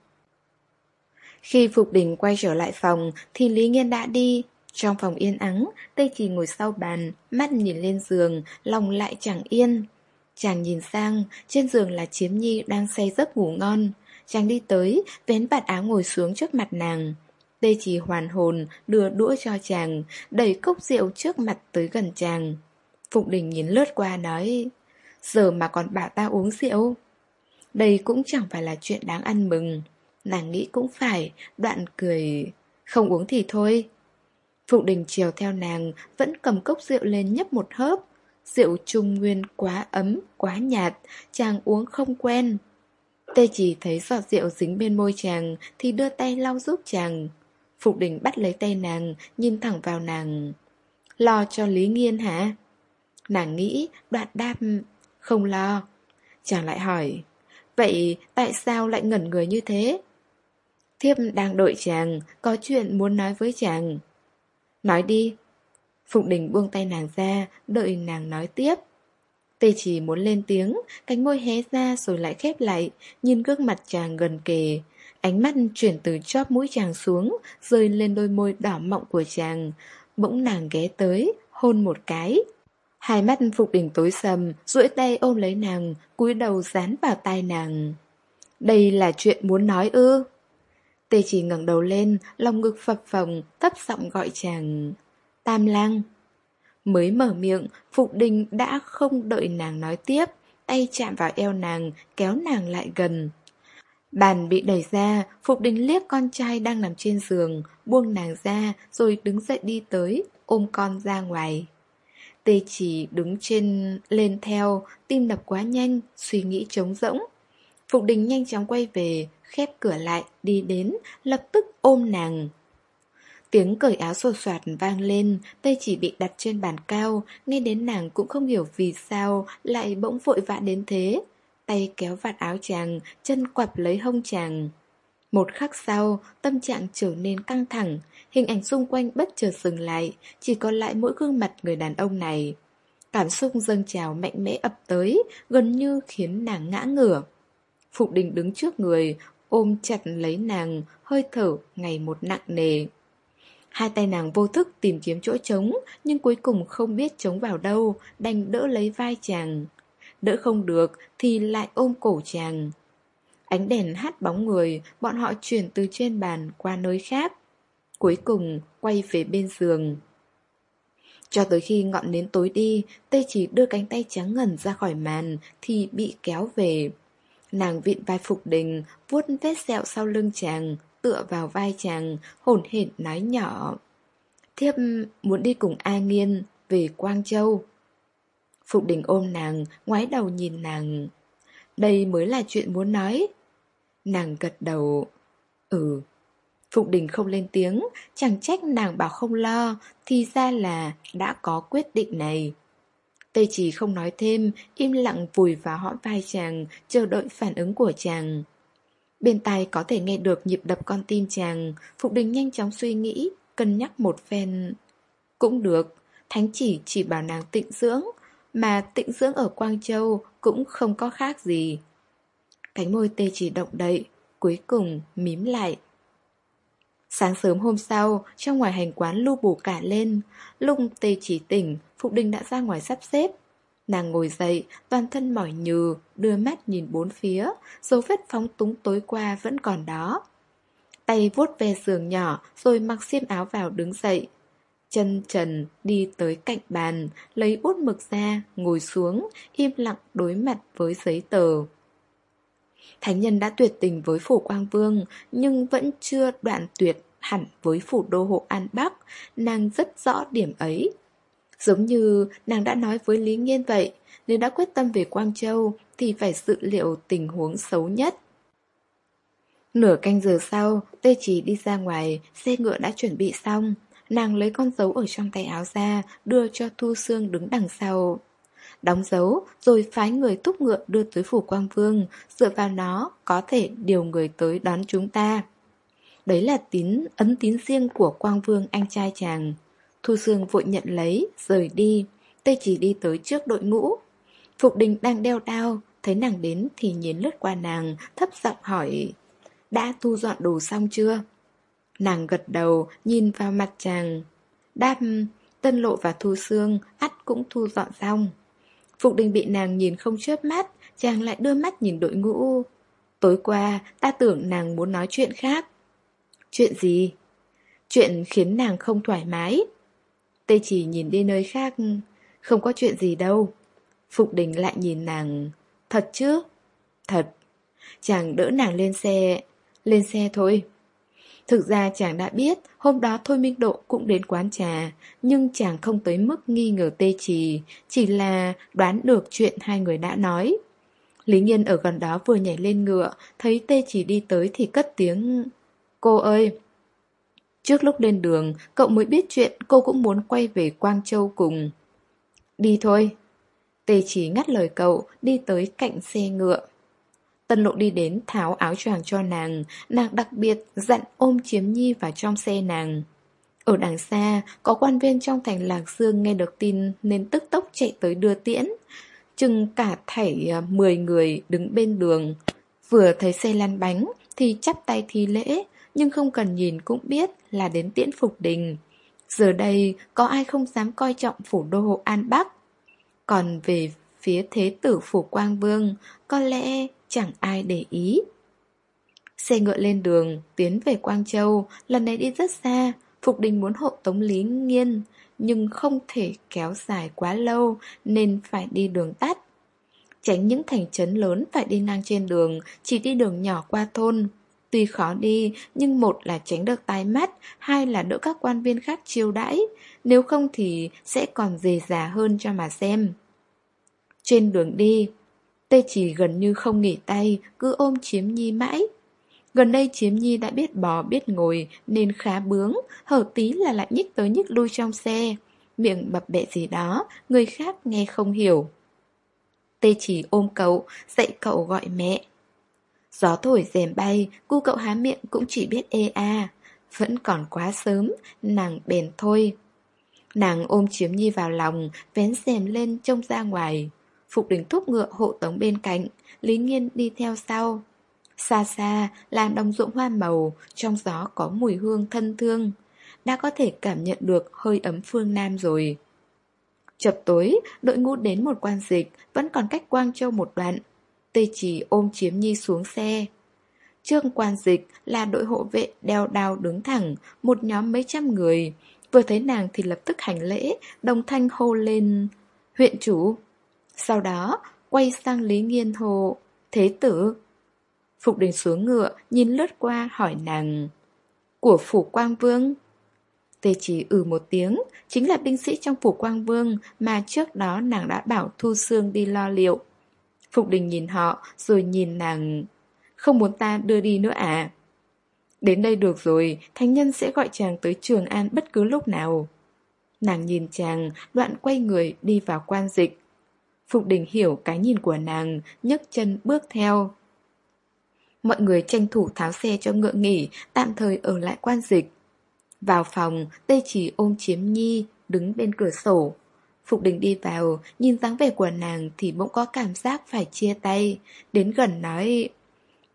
Khi Phục Đình quay trở lại phòng thì Lý Nhiên đã đi. Trong phòng yên ắng, Tây Trì ngồi sau bàn, mắt nhìn lên giường, lòng lại chẳng yên. Chàng nhìn sang, trên giường là Chiếm Nhi đang say giấc ngủ ngon. Chàng đi tới, vén bạt áo ngồi xuống trước mặt nàng. Tê chỉ hoàn hồn, đưa đũa cho chàng, đẩy cốc rượu trước mặt tới gần chàng. Phục đình nhìn lướt qua nói, giờ mà còn bảo ta uống rượu. Đây cũng chẳng phải là chuyện đáng ăn mừng. Nàng nghĩ cũng phải, đoạn cười, không uống thì thôi. Phục đình chiều theo nàng, vẫn cầm cốc rượu lên nhấp một hớp. Rượu trung nguyên quá ấm, quá nhạt, chàng uống không quen. Tê chỉ thấy giọt rượu dính bên môi chàng thì đưa tay lau giúp chàng. Phục đình bắt lấy tay nàng, nhìn thẳng vào nàng. Lo cho Lý Nghiên hả? Nàng nghĩ, đoạn đáp, không lo. Chàng lại hỏi, vậy tại sao lại ngẩn người như thế? Thiếp đang đợi chàng, có chuyện muốn nói với chàng. Nói đi. Phụng đình buông tay nàng ra, đợi nàng nói tiếp. Tê chỉ muốn lên tiếng, cánh môi hé ra rồi lại khép lại, nhìn gương mặt chàng gần kề, Ánh mắt chuyển từ chóp mũi chàng xuống, rơi lên đôi môi đỏ mọng của chàng. Bỗng nàng ghé tới, hôn một cái. Hai mắt Phục Đình tối sầm, duỗi tay ôm lấy nàng, cúi đầu dán vào tai nàng. Đây là chuyện muốn nói ư? Tê chỉ ngẩng đầu lên, lòng ngực phập phồng, thấp giọng gọi chàng. Tam lang. Mới mở miệng, Phục Đình đã không đợi nàng nói tiếp, tay chạm vào eo nàng, kéo nàng lại gần. Bàn bị đẩy ra, Phục Đình liếc con trai đang nằm trên giường, buông nàng ra rồi đứng dậy đi tới, ôm con ra ngoài. Tê chỉ đứng trên lên theo, tim đập quá nhanh, suy nghĩ trống rỗng. Phục Đình nhanh chóng quay về, khép cửa lại, đi đến, lập tức ôm nàng. Tiếng cởi áo sột soạt vang lên, tay chỉ bị đặt trên bàn cao, nghe đến nàng cũng không hiểu vì sao lại bỗng vội vã đến thế. Tay kéo vạt áo chàng, chân quặp lấy hông chàng. Một khắc sau, tâm trạng trở nên căng thẳng, hình ảnh xung quanh bất chợt dừng lại, chỉ còn lại mỗi gương mặt người đàn ông này. Cảm xúc dâng trào mạnh mẽ ập tới, gần như khiến nàng ngã ngửa. Phục đình đứng trước người, ôm chặt lấy nàng, hơi thở ngày một nặng nề. Hai tay nàng vô thức tìm kiếm chỗ trống, nhưng cuối cùng không biết trống vào đâu, đành đỡ lấy vai chàng. Đỡ không được thì lại ôm cổ chàng. Ánh đèn hát bóng người, bọn họ chuyển từ trên bàn qua nơi khác. Cuối cùng quay về bên giường. Cho tới khi ngọn nến tối đi, tê chỉ đưa cánh tay trắng ngần ra khỏi màn thì bị kéo về. Nàng vịn vai Phục Đình, vuốt vết sẹo sau lưng chàng, tựa vào vai chàng, hồn hển nói nhỏ. Thiếp muốn đi cùng A Nghiên về Quang Châu. Phục Đình ôm nàng, ngoái đầu nhìn nàng. Đây mới là chuyện muốn nói. Nàng gật đầu. Ừ. Phục Đình không lên tiếng, chẳng trách nàng bảo không lo, thì ra là đã có quyết định này. Tây chỉ không nói thêm, im lặng vùi vào hõm vai chàng, chờ đợi phản ứng của chàng. Bên tai có thể nghe được nhịp đập con tim chàng, Phục Đình nhanh chóng suy nghĩ, cân nhắc một phen. Cũng được, Thánh chỉ chỉ bảo nàng tịnh dưỡng, mà tịnh dưỡng ở Quang Châu cũng không có khác gì. Cánh môi tê chỉ động đậy, cuối cùng mím lại. Sáng sớm hôm sau, trong ngoài hành quán lưu bù cả lên, lúc tê chỉ tỉnh, Phục Đình đã ra ngoài sắp xếp. Nàng ngồi dậy, toàn thân mỏi nhừ, đưa mắt nhìn bốn phía, dấu vết phóng túng tối qua vẫn còn đó. Tay vuốt về giường nhỏ, rồi mặc xiêm áo vào đứng dậy. Chân trần đi tới cạnh bàn, lấy bút mực ra, ngồi xuống, im lặng đối mặt với giấy tờ. Thánh nhân đã tuyệt tình với phủ Quang Vương, nhưng vẫn chưa đoạn tuyệt hẳn với phủ đô hộ An Bắc, nàng rất rõ điểm ấy. Giống như nàng đã nói với Lý Nghiên vậy, nếu đã quyết tâm về Quang Châu thì phải dự liệu tình huống xấu nhất. Nửa canh giờ sau, Tê Chỉ đi ra ngoài, xe ngựa đã chuẩn bị xong. Nàng lấy con dấu ở trong tay áo ra, đưa cho Thu Sương đứng đằng sau. Đóng dấu, rồi phái người thúc ngựa đưa tới phủ Quang Vương, dựa vào nó có thể điều người tới đón chúng ta. Đấy là tín ấn tín riêng của Quang Vương anh trai chàng. Thu Sương vội nhận lấy, rời đi. Tây chỉ đi tới trước đội ngũ. Phục đình đang đeo đao, thấy nàng đến thì nhìn lướt qua nàng, thấp giọng hỏi Đã thu dọn đồ xong chưa? Nàng gật đầu, nhìn vào mặt chàng Đáp, tân lộ và thu xương, ắt cũng thu dọn xong Phục đình bị nàng nhìn không chớp mắt, chàng lại đưa mắt nhìn đội ngũ Tối qua, ta tưởng nàng muốn nói chuyện khác Chuyện gì? Chuyện khiến nàng không thoải mái Tê chỉ nhìn đi nơi khác. Không có chuyện gì đâu. Phục đình lại nhìn nàng. Thật chứ? Thật. Chàng đỡ nàng lên xe. Lên xe thôi. Thực ra chàng đã biết Hôm đó Thôi Minh Độ cũng đến quán trà, Nhưng chàng không tới mức nghi ngờ tê trì Chỉ là đoán được chuyện hai người đã nói. Lý Nhiên ở gần đó vừa nhảy lên ngựa, Thấy tê chỉ đi tới thì cất tiếng, Cô ơi Trước lúc lên đường, cậu mới biết chuyện cô cũng muốn quay về Quang Châu cùng. Đi thôi. Tề chỉ ngắt lời cậu, đi tới cạnh xe ngựa. Tân lộ đi đến tháo áo choàng cho nàng, nàng đặc biệt dặn ôm chiếm nhi vào trong xe nàng. Ở đằng xa, có quan viên trong thành Lạc Dương nghe được tin nên tức tốc chạy tới đưa tiễn. Chừng cả thảy à, 10 người đứng bên đường. Vừa thấy xe lăn bánh thì chắp tay thi lễ, nhưng không cần nhìn cũng biết là đến tiễn phục đình. Giờ đây, có ai không dám coi trọng phủ đô hộ An Bắc? Còn về phía thế tử phủ Quang Vương, có lẽ chẳng ai để ý. Xe ngựa lên đường, tiến về Quang Châu, lần này đi rất xa, Phục Đình muốn hộ tống Lý Nghiên, nhưng không thể kéo dài quá lâu nên phải đi đường tắt. Tránh những thành trấn lớn phải đi ngang trên đường, chỉ đi đường nhỏ qua thôn, Tuy khó đi, nhưng một là tránh được tai mắt, hai là đỡ các quan viên khác chiêu đãi, nếu không thì sẽ còn dề già hơn cho mà xem. Trên đường đi, Tê chỉ gần như không nghỉ tay, cứ ôm chiếm nhi mãi. Gần đây Chiếm Nhi đã biết bò biết ngồi nên khá bướng, hở tí là lại nhích tới nhích lui trong xe. Miệng bập bẹ gì đó, người khác nghe không hiểu. Tê chỉ ôm cậu, dạy cậu gọi mẹ. Gió thổi rèm bay, cu cậu há miệng cũng chỉ biết ê a. Vẫn còn quá sớm, nàng bền thôi. Nàng ôm Chiếm Nhi vào lòng, vén rèm lên trông ra ngoài. Phục đình thúc ngựa hộ tống bên cạnh, Lý Nghiên đi theo sau. Xa xa là đồng ruộng hoa màu, trong gió có mùi hương thân thương. Đã có thể cảm nhận được hơi ấm phương Nam rồi. Chập tối, đội ngũ đến một quan dịch, vẫn còn cách Quang Châu một đoạn. Tê chỉ ôm chiếm nhi xuống xe. Trương quan dịch là đội hộ vệ đeo đao đứng thẳng, một nhóm mấy trăm người. Vừa thấy nàng thì lập tức hành lễ, đồng thanh hô lên huyện chủ. Sau đó, quay sang Lý Nghiên hồ, thế tử. Phục đình xuống ngựa, nhìn lướt qua hỏi nàng. Của phủ quang vương? Tê chỉ ừ một tiếng, chính là binh sĩ trong phủ quang vương mà trước đó nàng đã bảo Thu Sương đi lo liệu. Phục đình nhìn họ, rồi nhìn nàng. Không muốn ta đưa đi nữa à? Đến đây được rồi, thánh nhân sẽ gọi chàng tới Trường An bất cứ lúc nào. Nàng nhìn chàng, đoạn quay người đi vào quan dịch. Phục đình hiểu cái nhìn của nàng, nhấc chân bước theo. Mọi người tranh thủ tháo xe cho ngựa nghỉ, tạm thời ở lại quan dịch. Vào phòng, Tây chỉ ôm chiếm nhi, đứng bên cửa sổ. Phục đình đi vào, nhìn dáng vẻ của nàng thì bỗng có cảm giác phải chia tay. Đến gần nói,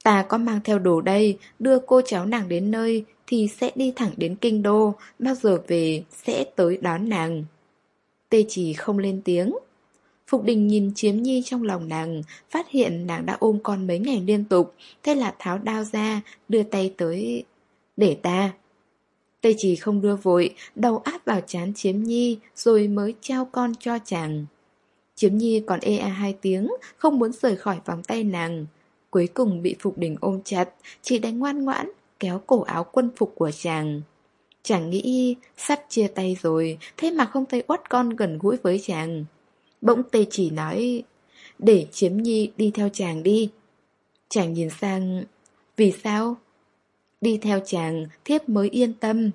ta có mang theo đồ đây, đưa cô cháu nàng đến nơi thì sẽ đi thẳng đến kinh đô, bao giờ về sẽ tới đón nàng. Tê chỉ không lên tiếng. Phục đình nhìn chiếm nhi trong lòng nàng, phát hiện nàng đã ôm con mấy ngày liên tục, thế là tháo đao ra, đưa tay tới... Để ta. Tây chỉ không đưa vội, đầu áp vào chán chiếm nhi, rồi mới trao con cho chàng. Chiếm nhi còn ê a hai tiếng, không muốn rời khỏi vòng tay nàng. Cuối cùng bị Phục Đình ôm chặt, chỉ đánh ngoan ngoãn, kéo cổ áo quân phục của chàng. Chàng nghĩ sắp chia tay rồi, thế mà không thấy uất con gần gũi với chàng. Bỗng tê chỉ nói, để chiếm nhi đi theo chàng đi. Chàng nhìn sang, vì sao? Đi theo chàng, thiếp mới yên tâm.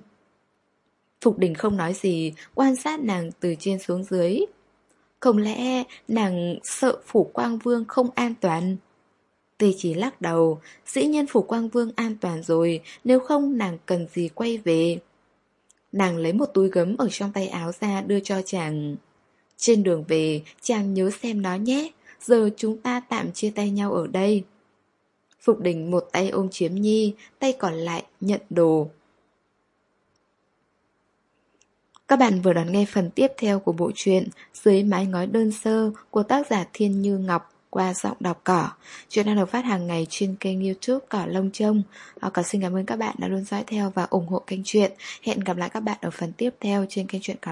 Phục đình không nói gì, quan sát nàng từ trên xuống dưới. Không lẽ nàng sợ phủ quang vương không an toàn? Tê chỉ lắc đầu, dĩ nhiên phủ quang vương an toàn rồi, nếu không nàng cần gì quay về. Nàng lấy một túi gấm ở trong tay áo ra đưa cho chàng. Trên đường về, chàng nhớ xem nó nhé, giờ chúng ta tạm chia tay nhau ở đây. Phục đình một tay ôm chiếm nhi, tay còn lại nhận đồ. Các bạn vừa đón nghe phần tiếp theo của bộ truyện Dưới mái ngói đơn sơ của tác giả Thiên Như Ngọc qua giọng đọc cỏ. Chuyện đang được phát hàng ngày trên kênh youtube Cỏ Lông Trông. À, Cỏ xin cảm ơn các bạn đã luôn dõi theo và ủng hộ kênh truyện. Hẹn gặp lại các bạn ở phần tiếp theo trên kênh truyện Cỏ